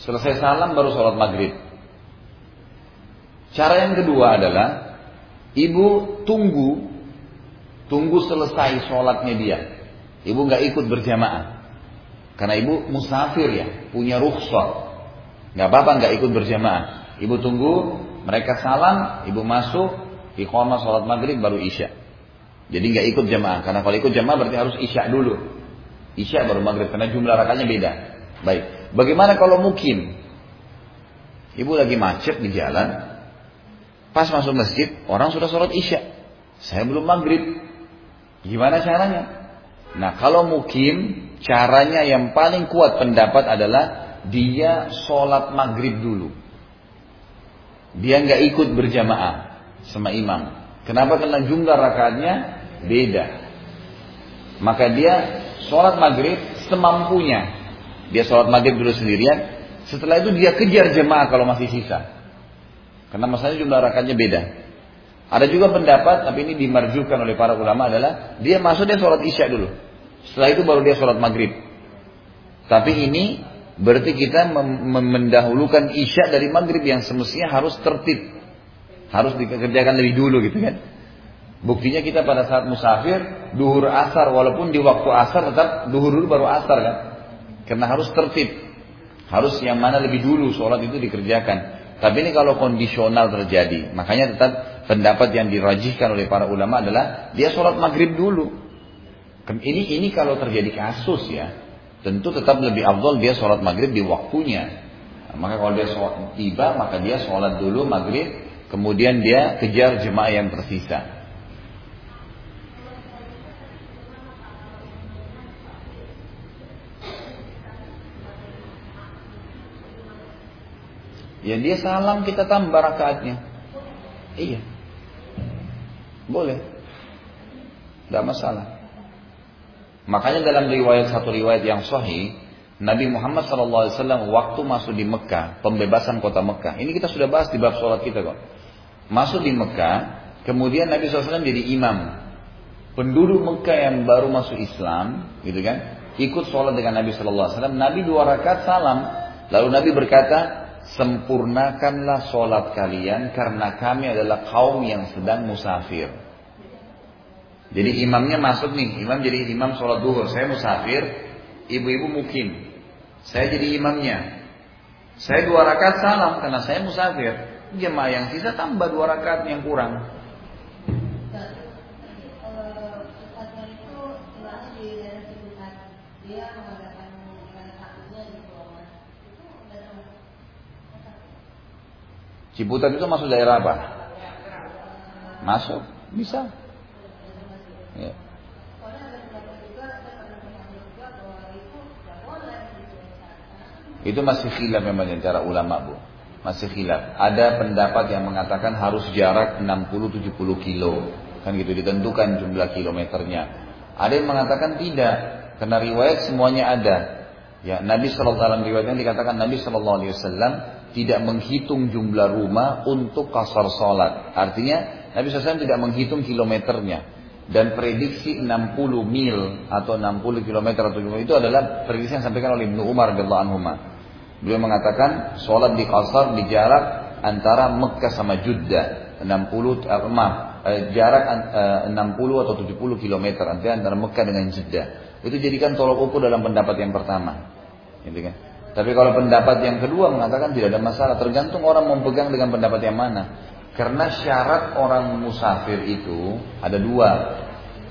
Selesai salam baru sholat maghrib. Cara yang kedua adalah ibu tunggu, tunggu selesai sholatnya dia. Ibu nggak ikut berjamaah. Karena ibu musafir ya, punya rukhsah. Gak apa-apa nggak ikut berjamaah. Ibu tunggu, mereka salam, ibu masuk, iqamah sholat maghrib baru isya. Jadi nggak ikut jamaah, karena kalau ikut jamaah berarti harus isya dulu. Isya baru maghrib, karena jumlah rakaatnya beda. Baik, bagaimana kalau mukim? Ibu lagi macet di jalan, pas masuk masjid, orang sudah sholat isya. Saya belum maghrib. Gimana caranya? Nah kalau mukim Caranya yang paling kuat pendapat adalah dia sholat maghrib dulu. Dia nggak ikut berjamaah sama imam. Kenapa? Karena jumlah rakaatnya beda. Maka dia sholat maghrib semampunya. Dia sholat maghrib dulu sendirian. Setelah itu dia kejar jemaah kalau masih sisa. Karena masalahnya jumlah rakaatnya beda. Ada juga pendapat, tapi ini dimarjukan oleh para ulama adalah dia masuk dia sholat isya dulu. Setelah itu baru dia sholat maghrib. Tapi ini berarti kita mendahulukan isya dari maghrib yang semestinya harus tertib. Harus dikerjakan lebih dulu gitu kan. Buktinya kita pada saat musafir, duhur asar, walaupun di waktu asar tetap duhur dulu baru asar kan. Karena harus tertib. Harus yang mana lebih dulu sholat itu dikerjakan. Tapi ini kalau kondisional terjadi, makanya tetap pendapat yang dirajihkan oleh para ulama adalah dia sholat maghrib dulu. Ini ini kalau terjadi kasus ya, tentu tetap lebih afdol dia sholat maghrib di waktunya. Maka kalau dia sholat, tiba, maka dia sholat dulu maghrib, kemudian dia kejar jemaah yang tersisa. Ya dia salam kita tambah rakaatnya. Iya. Boleh. Tidak masalah. Makanya dalam riwayat satu riwayat yang sahih, Nabi Muhammad SAW waktu masuk di Mekah, pembebasan kota Mekah. Ini kita sudah bahas di bab sholat kita kok. Masuk di Mekah, kemudian Nabi SAW jadi imam. Penduduk Mekah yang baru masuk Islam, gitu kan, ikut sholat dengan Nabi SAW. Nabi dua rakaat salam. Lalu Nabi berkata, sempurnakanlah sholat kalian karena kami adalah kaum yang sedang musafir. Jadi imamnya masuk nih, imam jadi imam sholat duhur. Saya musafir, ibu-ibu mungkin. Saya jadi imamnya. Saya dua rakaat salam karena saya musafir. Jemaah yang sisa tambah dua rakaat yang kurang. Ciputat itu masuk daerah apa? Masuk, bisa. Ya. Itu masih khilaf memang cara ulama bu. Masih khilaf. Ada pendapat yang mengatakan harus jarak 60-70 kilo. Kan gitu ditentukan jumlah kilometernya. Ada yang mengatakan tidak. Karena riwayat semuanya ada. Ya, Nabi SAW riwayatnya dikatakan Nabi SAW tidak menghitung jumlah rumah untuk kasar sholat. Artinya Nabi SAW tidak menghitung kilometernya. Dan prediksi 60 mil atau 60 kilometer atau kilometer itu adalah prediksi yang disampaikan oleh Ibnu Umar radhiyallahu anhu. Beliau mengatakan sholat di kasar di jarak antara Mekah sama Jeddah 60 eh, maaf eh, jarak eh, 60 atau 70 kilometer antara Mekah dengan Jeddah. Itu jadikan tolok ukur dalam pendapat yang pertama. Gitu kan? Tapi kalau pendapat yang kedua mengatakan tidak ada masalah, tergantung orang mau pegang dengan pendapat yang mana. Karena syarat orang musafir itu ada dua.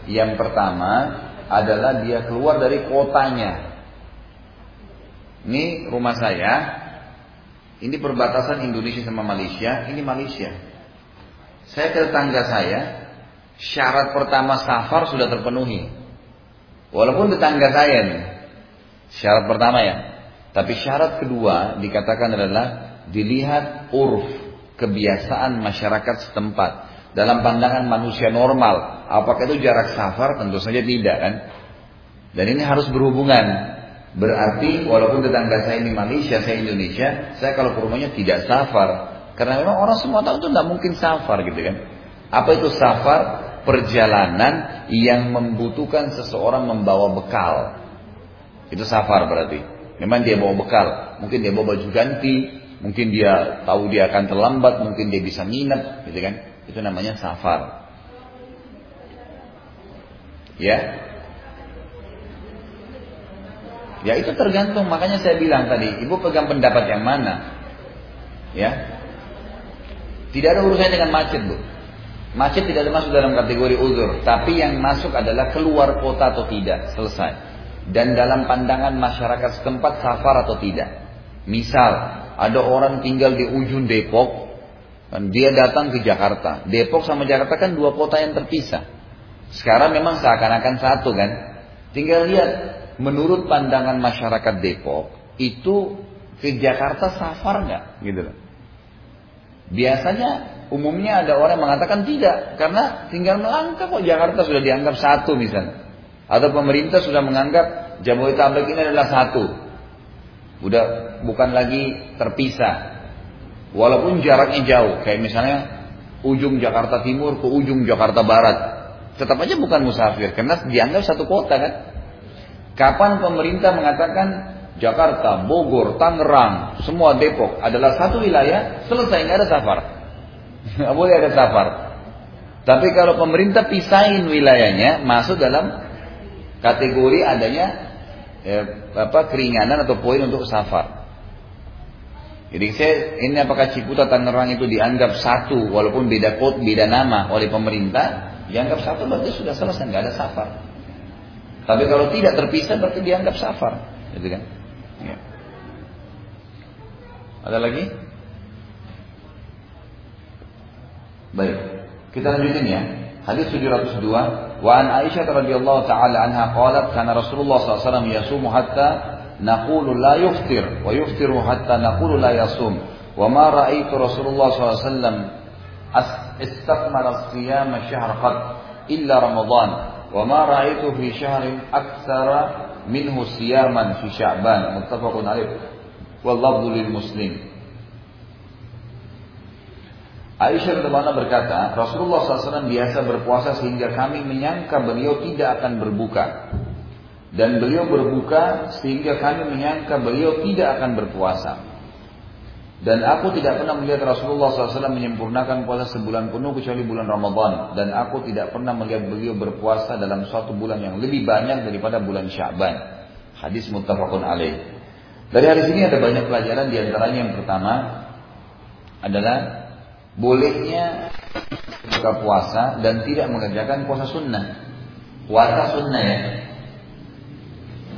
Yang pertama adalah dia keluar dari kotanya. Ini rumah saya, ini perbatasan Indonesia sama Malaysia, ini Malaysia. Saya ke tetangga saya, syarat pertama safar sudah terpenuhi. Walaupun tetangga saya nih, syarat pertama ya, tapi syarat kedua dikatakan adalah dilihat urf, kebiasaan masyarakat setempat. Dalam pandangan manusia normal, apakah itu jarak safar? Tentu saja tidak kan. Dan ini harus berhubungan. Berarti walaupun tetangga saya ini Malaysia, saya Indonesia, saya kalau ke rumahnya tidak safar. Karena memang orang semua tahu itu tidak mungkin safar gitu kan. Apa itu safar? Perjalanan yang membutuhkan seseorang membawa bekal. Itu safar berarti. Memang dia bawa bekal, mungkin dia bawa baju ganti, mungkin dia tahu dia akan terlambat, mungkin dia bisa nginep, gitu kan? Itu namanya safar. Ya. Ya itu tergantung, makanya saya bilang tadi, ibu pegang pendapat yang mana? Ya. Tidak ada urusannya dengan macet, Bu. Macet tidak ada masuk dalam kategori uzur, tapi yang masuk adalah keluar kota atau tidak, selesai dan dalam pandangan masyarakat setempat safar atau tidak. Misal, ada orang tinggal di ujung Depok, dan dia datang ke Jakarta. Depok sama Jakarta kan dua kota yang terpisah. Sekarang memang seakan-akan satu kan. Tinggal lihat, menurut pandangan masyarakat Depok, itu ke Jakarta safar nggak? Gitu loh. Biasanya umumnya ada orang yang mengatakan tidak, karena tinggal melangkah kok Jakarta sudah dianggap satu misalnya. Atau pemerintah sudah menganggap Jabodetabek ini adalah satu. Udah bukan lagi terpisah. Walaupun jaraknya jauh, kayak misalnya ujung Jakarta Timur ke ujung Jakarta Barat. Tetap aja bukan musafir, karena dianggap satu kota kan. Kapan pemerintah mengatakan Jakarta, Bogor, Tangerang, semua Depok adalah satu wilayah, selesai nggak ada safar. Nggak boleh ada safar. Tapi kalau pemerintah pisahin wilayahnya, masuk dalam kategori adanya ya, apa keringanan atau poin untuk safar. Jadi saya ini apakah Ciputa Tangerang itu dianggap satu walaupun beda kod beda nama oleh pemerintah dianggap satu berarti sudah selesai nggak ada safar. Tapi kalau tidak terpisah berarti dianggap safar, gitu kan? Ya. Ada lagi? Baik, kita lanjutin ya. Hadis 702 وعن عائشة رضي الله تعالى عنها قالت كان رسول الله صلى الله عليه وسلم يصوم حتى نقول لا يفطر ويفطر حتى نقول لا يصوم. وما رأيت رسول الله صلى الله عليه وسلم استثمر الصيام الشهر قط إلا رمضان. وما رأيت في شهر أكثر منه صياما في شعبان. متفق عليه. واللفظ للمسلم. Aisyah radhiyallahu berkata, Rasulullah SAW biasa berpuasa sehingga kami menyangka beliau tidak akan berbuka. Dan beliau berbuka sehingga kami menyangka beliau tidak akan berpuasa. Dan aku tidak pernah melihat Rasulullah SAW menyempurnakan puasa sebulan penuh kecuali bulan Ramadan. Dan aku tidak pernah melihat beliau berpuasa dalam suatu bulan yang lebih banyak daripada bulan Syaban. Hadis muttafaqun alaih. Dari hadis ini ada banyak pelajaran di antaranya yang pertama adalah bolehnya buka puasa dan tidak mengerjakan puasa sunnah. Puasa sunnah ya.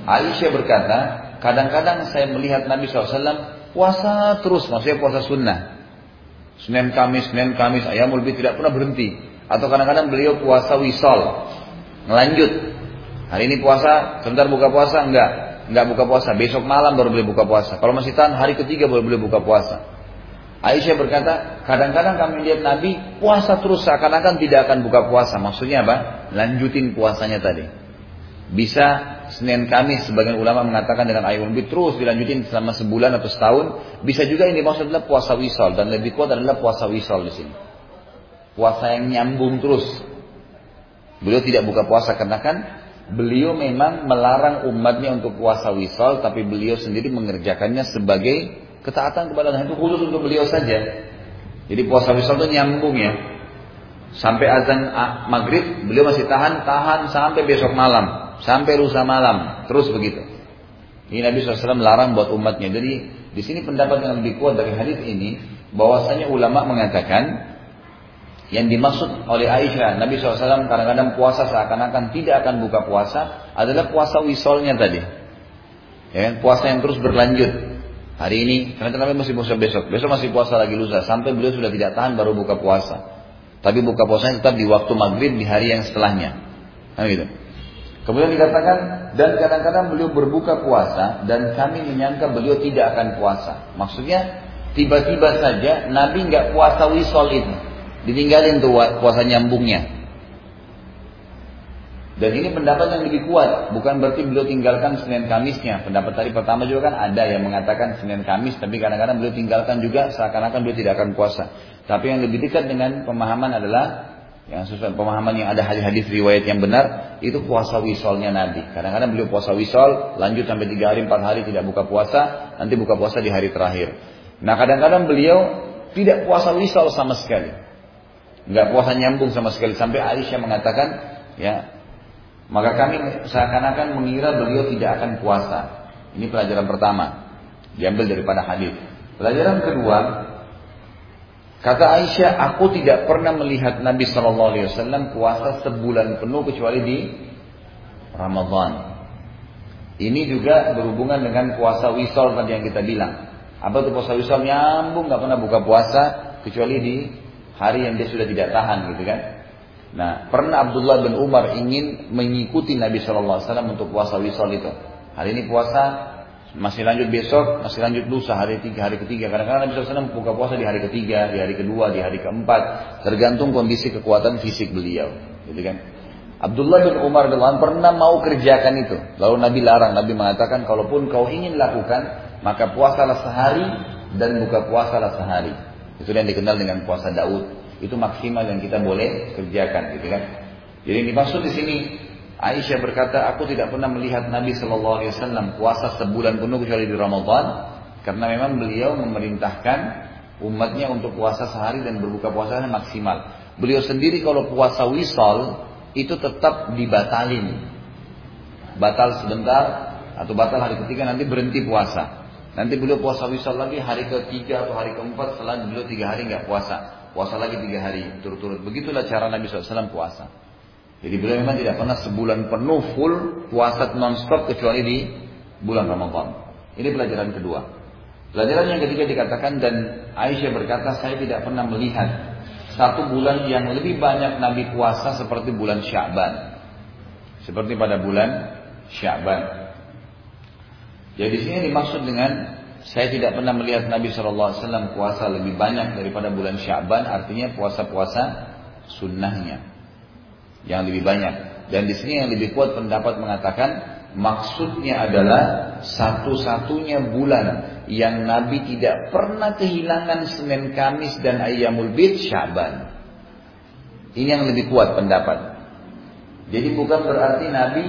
Aisyah berkata, kadang-kadang saya melihat Nabi SAW puasa terus, maksudnya puasa sunnah. Senin Kamis, Senin Kamis, ayam lebih tidak pernah berhenti. Atau kadang-kadang beliau puasa wisol, ngelanjut. Hari ini puasa, sebentar buka puasa, enggak. Enggak buka puasa, besok malam baru boleh buka puasa. Kalau masih tahan, hari ketiga baru boleh buka puasa. Aisyah berkata, kadang-kadang kami lihat Nabi puasa terus seakan-akan tidak akan buka puasa. Maksudnya apa? Lanjutin puasanya tadi. Bisa Senin Kamis sebagian ulama mengatakan dengan ayat lebih terus dilanjutin selama sebulan atau setahun. Bisa juga ini maksud adalah puasa wisol dan lebih kuat adalah puasa wisol di sini. Puasa yang nyambung terus. Beliau tidak buka puasa karena kan beliau memang melarang umatnya untuk puasa wisol tapi beliau sendiri mengerjakannya sebagai Ketaatan kepada Tuhan itu khusus untuk beliau saja. Jadi puasa wisal itu nyambung ya. Sampai azan maghrib beliau masih tahan, tahan sampai besok malam. Sampai lusa malam. Terus begitu. Ini Nabi SAW melarang buat umatnya. Jadi di sini pendapat yang lebih kuat dari hadis ini. bahwasanya ulama mengatakan yang dimaksud oleh Aisyah, Nabi SAW kadang-kadang puasa seakan-akan tidak akan buka puasa adalah puasa wisolnya tadi. Ya, puasa yang terus berlanjut. Hari ini, karena Nabi masih puasa besok. Besok masih puasa lagi lusa. Sampai beliau sudah tidak tahan baru buka puasa. Tapi buka puasanya tetap di waktu maghrib di hari yang setelahnya. Nah, gitu. Kemudian dikatakan, dan kadang-kadang beliau berbuka puasa dan kami menyangka beliau tidak akan puasa. Maksudnya, tiba-tiba saja Nabi nggak puasa wisol itu. Ditinggalin tuh puasa nyambungnya. Dan ini pendapat yang lebih kuat, bukan berarti beliau tinggalkan Senin Kamisnya. Pendapat tadi pertama juga kan ada yang mengatakan Senin Kamis, tapi kadang-kadang beliau tinggalkan juga seakan-akan beliau tidak akan puasa. Tapi yang lebih dekat dengan pemahaman adalah yang sesuai pemahaman yang ada hadis-hadis riwayat yang benar itu puasa wisolnya Nabi. Kadang-kadang beliau puasa wisol, lanjut sampai tiga hari, empat hari tidak buka puasa, nanti buka puasa di hari terakhir. Nah kadang-kadang beliau tidak puasa wisol sama sekali. Nggak puasa nyambung sama sekali. Sampai Aisyah mengatakan, ya maka kami seakan-akan mengira beliau tidak akan puasa. Ini pelajaran pertama. Diambil daripada hadis. Pelajaran kedua, kata Aisyah, aku tidak pernah melihat Nabi Shallallahu Alaihi Wasallam puasa sebulan penuh kecuali di Ramadan. Ini juga berhubungan dengan puasa wisol tadi yang kita bilang. Apa itu puasa wisol nyambung nggak pernah buka puasa kecuali di hari yang dia sudah tidak tahan gitu kan. Nah, pernah Abdullah bin Umar ingin mengikuti Nabi Shallallahu Alaihi Wasallam untuk puasa wisol itu. Hari ini puasa, masih lanjut besok, masih lanjut lusa, hari tiga, hari ketiga. Kadang-kadang Nabi SAW buka puasa di hari ketiga, di hari kedua, di hari keempat. Tergantung kondisi kekuatan fisik beliau. Gitu kan. Abdullah bin Umar bin pernah mau kerjakan itu. Lalu Nabi larang, Nabi mengatakan, kalaupun kau ingin lakukan, maka puasalah sehari dan buka puasalah sehari. Itu yang dikenal dengan puasa Daud. Itu maksimal yang kita boleh kerjakan, gitu kan? Jadi dimaksud di sini Aisyah berkata, aku tidak pernah melihat Nabi Shallallahu Alaihi Wasallam puasa sebulan penuh kecuali di Ramadan, karena memang beliau memerintahkan umatnya untuk puasa sehari dan berbuka puasa maksimal. Beliau sendiri kalau puasa wisol itu tetap dibatalin, batal sebentar atau batal hari ketiga nanti berhenti puasa. Nanti beliau puasa wisol lagi hari ketiga atau hari keempat setelah beliau tiga hari nggak puasa puasa lagi tiga hari turut-turut. Begitulah cara Nabi SAW puasa. Jadi beliau memang tidak pernah sebulan penuh full puasa non-stop kecuali di bulan Ramadan. Ini pelajaran kedua. Pelajaran yang ketiga dikatakan dan Aisyah berkata saya tidak pernah melihat satu bulan yang lebih banyak Nabi puasa seperti bulan Syaban. Seperti pada bulan Syaban. Jadi di sini dimaksud dengan saya tidak pernah melihat Nabi SAW puasa lebih banyak daripada bulan Syaban, artinya puasa-puasa sunnahnya yang lebih banyak. Dan di sini yang lebih kuat pendapat mengatakan maksudnya adalah satu-satunya bulan yang Nabi tidak pernah kehilangan Senin Kamis dan Ayyamul Bid Syaban. Ini yang lebih kuat pendapat. Jadi bukan berarti Nabi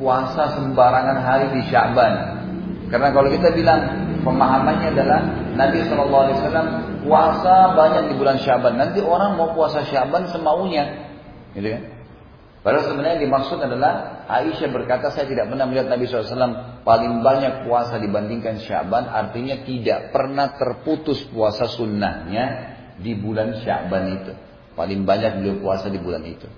puasa sembarangan hari di Syaban. Karena kalau kita bilang pemahamannya adalah Nabi SAW puasa banyak di bulan Syaban. Nanti orang mau puasa Syaban semaunya. Gitu kan? Padahal sebenarnya yang dimaksud adalah Aisyah berkata saya tidak pernah melihat Nabi SAW paling banyak puasa dibandingkan Syaban. Artinya tidak pernah terputus puasa sunnahnya di bulan Syaban itu. Paling banyak beliau puasa di bulan itu.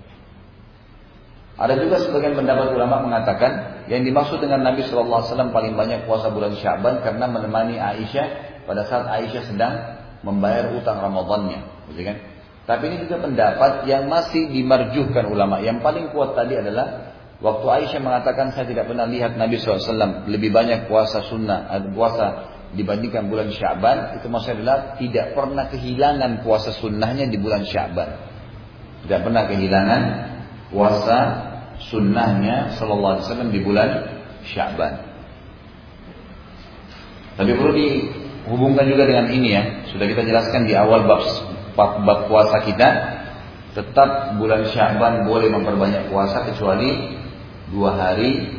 Ada juga sebagian pendapat ulama mengatakan yang dimaksud dengan Nabi SAW paling banyak puasa bulan Syaban karena menemani Aisyah pada saat Aisyah sedang membayar utang Ramadannya. Gitu kan? Tapi ini juga pendapat yang masih dimarjuhkan ulama. Yang paling kuat tadi adalah waktu Aisyah mengatakan saya tidak pernah lihat Nabi SAW lebih banyak puasa sunnah, eh, puasa dibandingkan bulan Syaban. Itu maksudnya adalah tidak pernah kehilangan puasa sunnahnya di bulan Syaban. Tidak pernah kehilangan puasa sunnahnya Sallallahu Alaihi Wasallam di bulan Syaban. Tapi perlu dihubungkan juga dengan ini ya. Sudah kita jelaskan di awal bab bab puasa kita tetap bulan Syaban boleh memperbanyak puasa kecuali dua hari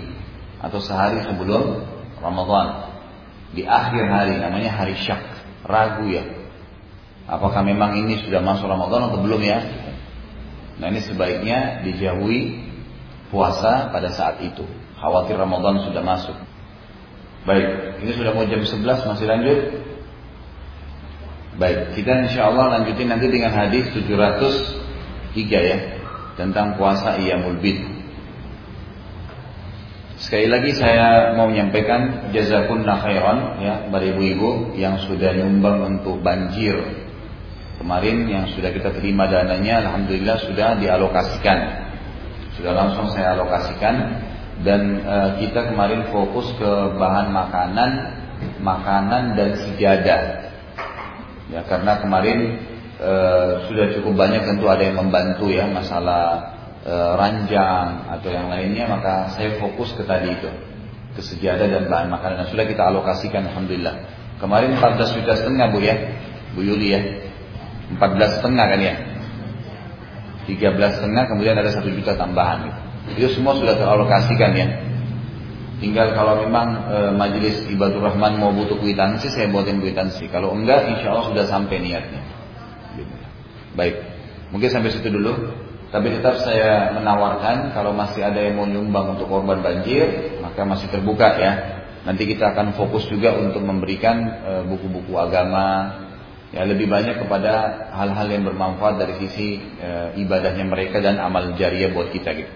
atau sehari sebelum Ramadan di akhir hari namanya hari syak ragu ya apakah memang ini sudah masuk Ramadan atau belum ya nah ini sebaiknya dijauhi puasa pada saat itu khawatir Ramadan sudah masuk baik ini sudah mau jam 11 masih lanjut Baik, kita insya Allah lanjutin nanti dengan hadis 703 ya tentang puasa Iyamul Bid. Sekali lagi saya mau menyampaikan jazakunna khairan ya pada ibu-ibu yang sudah nyumbang untuk banjir. Kemarin yang sudah kita terima dananya alhamdulillah sudah dialokasikan. Sudah langsung saya alokasikan dan e, kita kemarin fokus ke bahan makanan, makanan dan sejadah Ya karena kemarin e, sudah cukup banyak tentu ada yang membantu ya masalah e, ranjang atau yang lainnya maka saya fokus ke tadi itu ke sejadah dan bahan makanan. Nah, sudah kita alokasikan alhamdulillah. Kemarin 14 juta setengah Bu ya. Bu Yuli ya. 14 setengah kan ya. 13 setengah kemudian ada satu juta tambahan gitu. Itu semua sudah teralokasikan ya. Tinggal kalau memang e, majelis ibadur rahman mau butuh kwitansi, saya buatin kwitansi. Kalau enggak, insya Allah sudah sampai niatnya. Baik, mungkin sampai situ dulu. Tapi tetap saya menawarkan kalau masih ada yang mau nyumbang untuk korban banjir, maka masih terbuka ya. Nanti kita akan fokus juga untuk memberikan e, buku-buku agama, ya lebih banyak kepada hal-hal yang bermanfaat dari sisi e, ibadahnya mereka dan amal jariah buat kita gitu.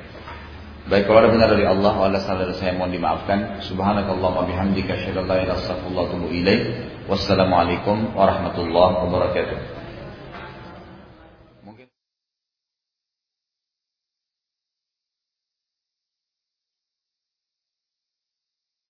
Baik kalau ada benar dari Allah, dari saya mohon dimaafkan. Wa bihamdika asyhadu an la ilaha illa anta astaghfiruka wa atubu ilaik. Wassalamualaikum warahmatullahi wabarakatuh.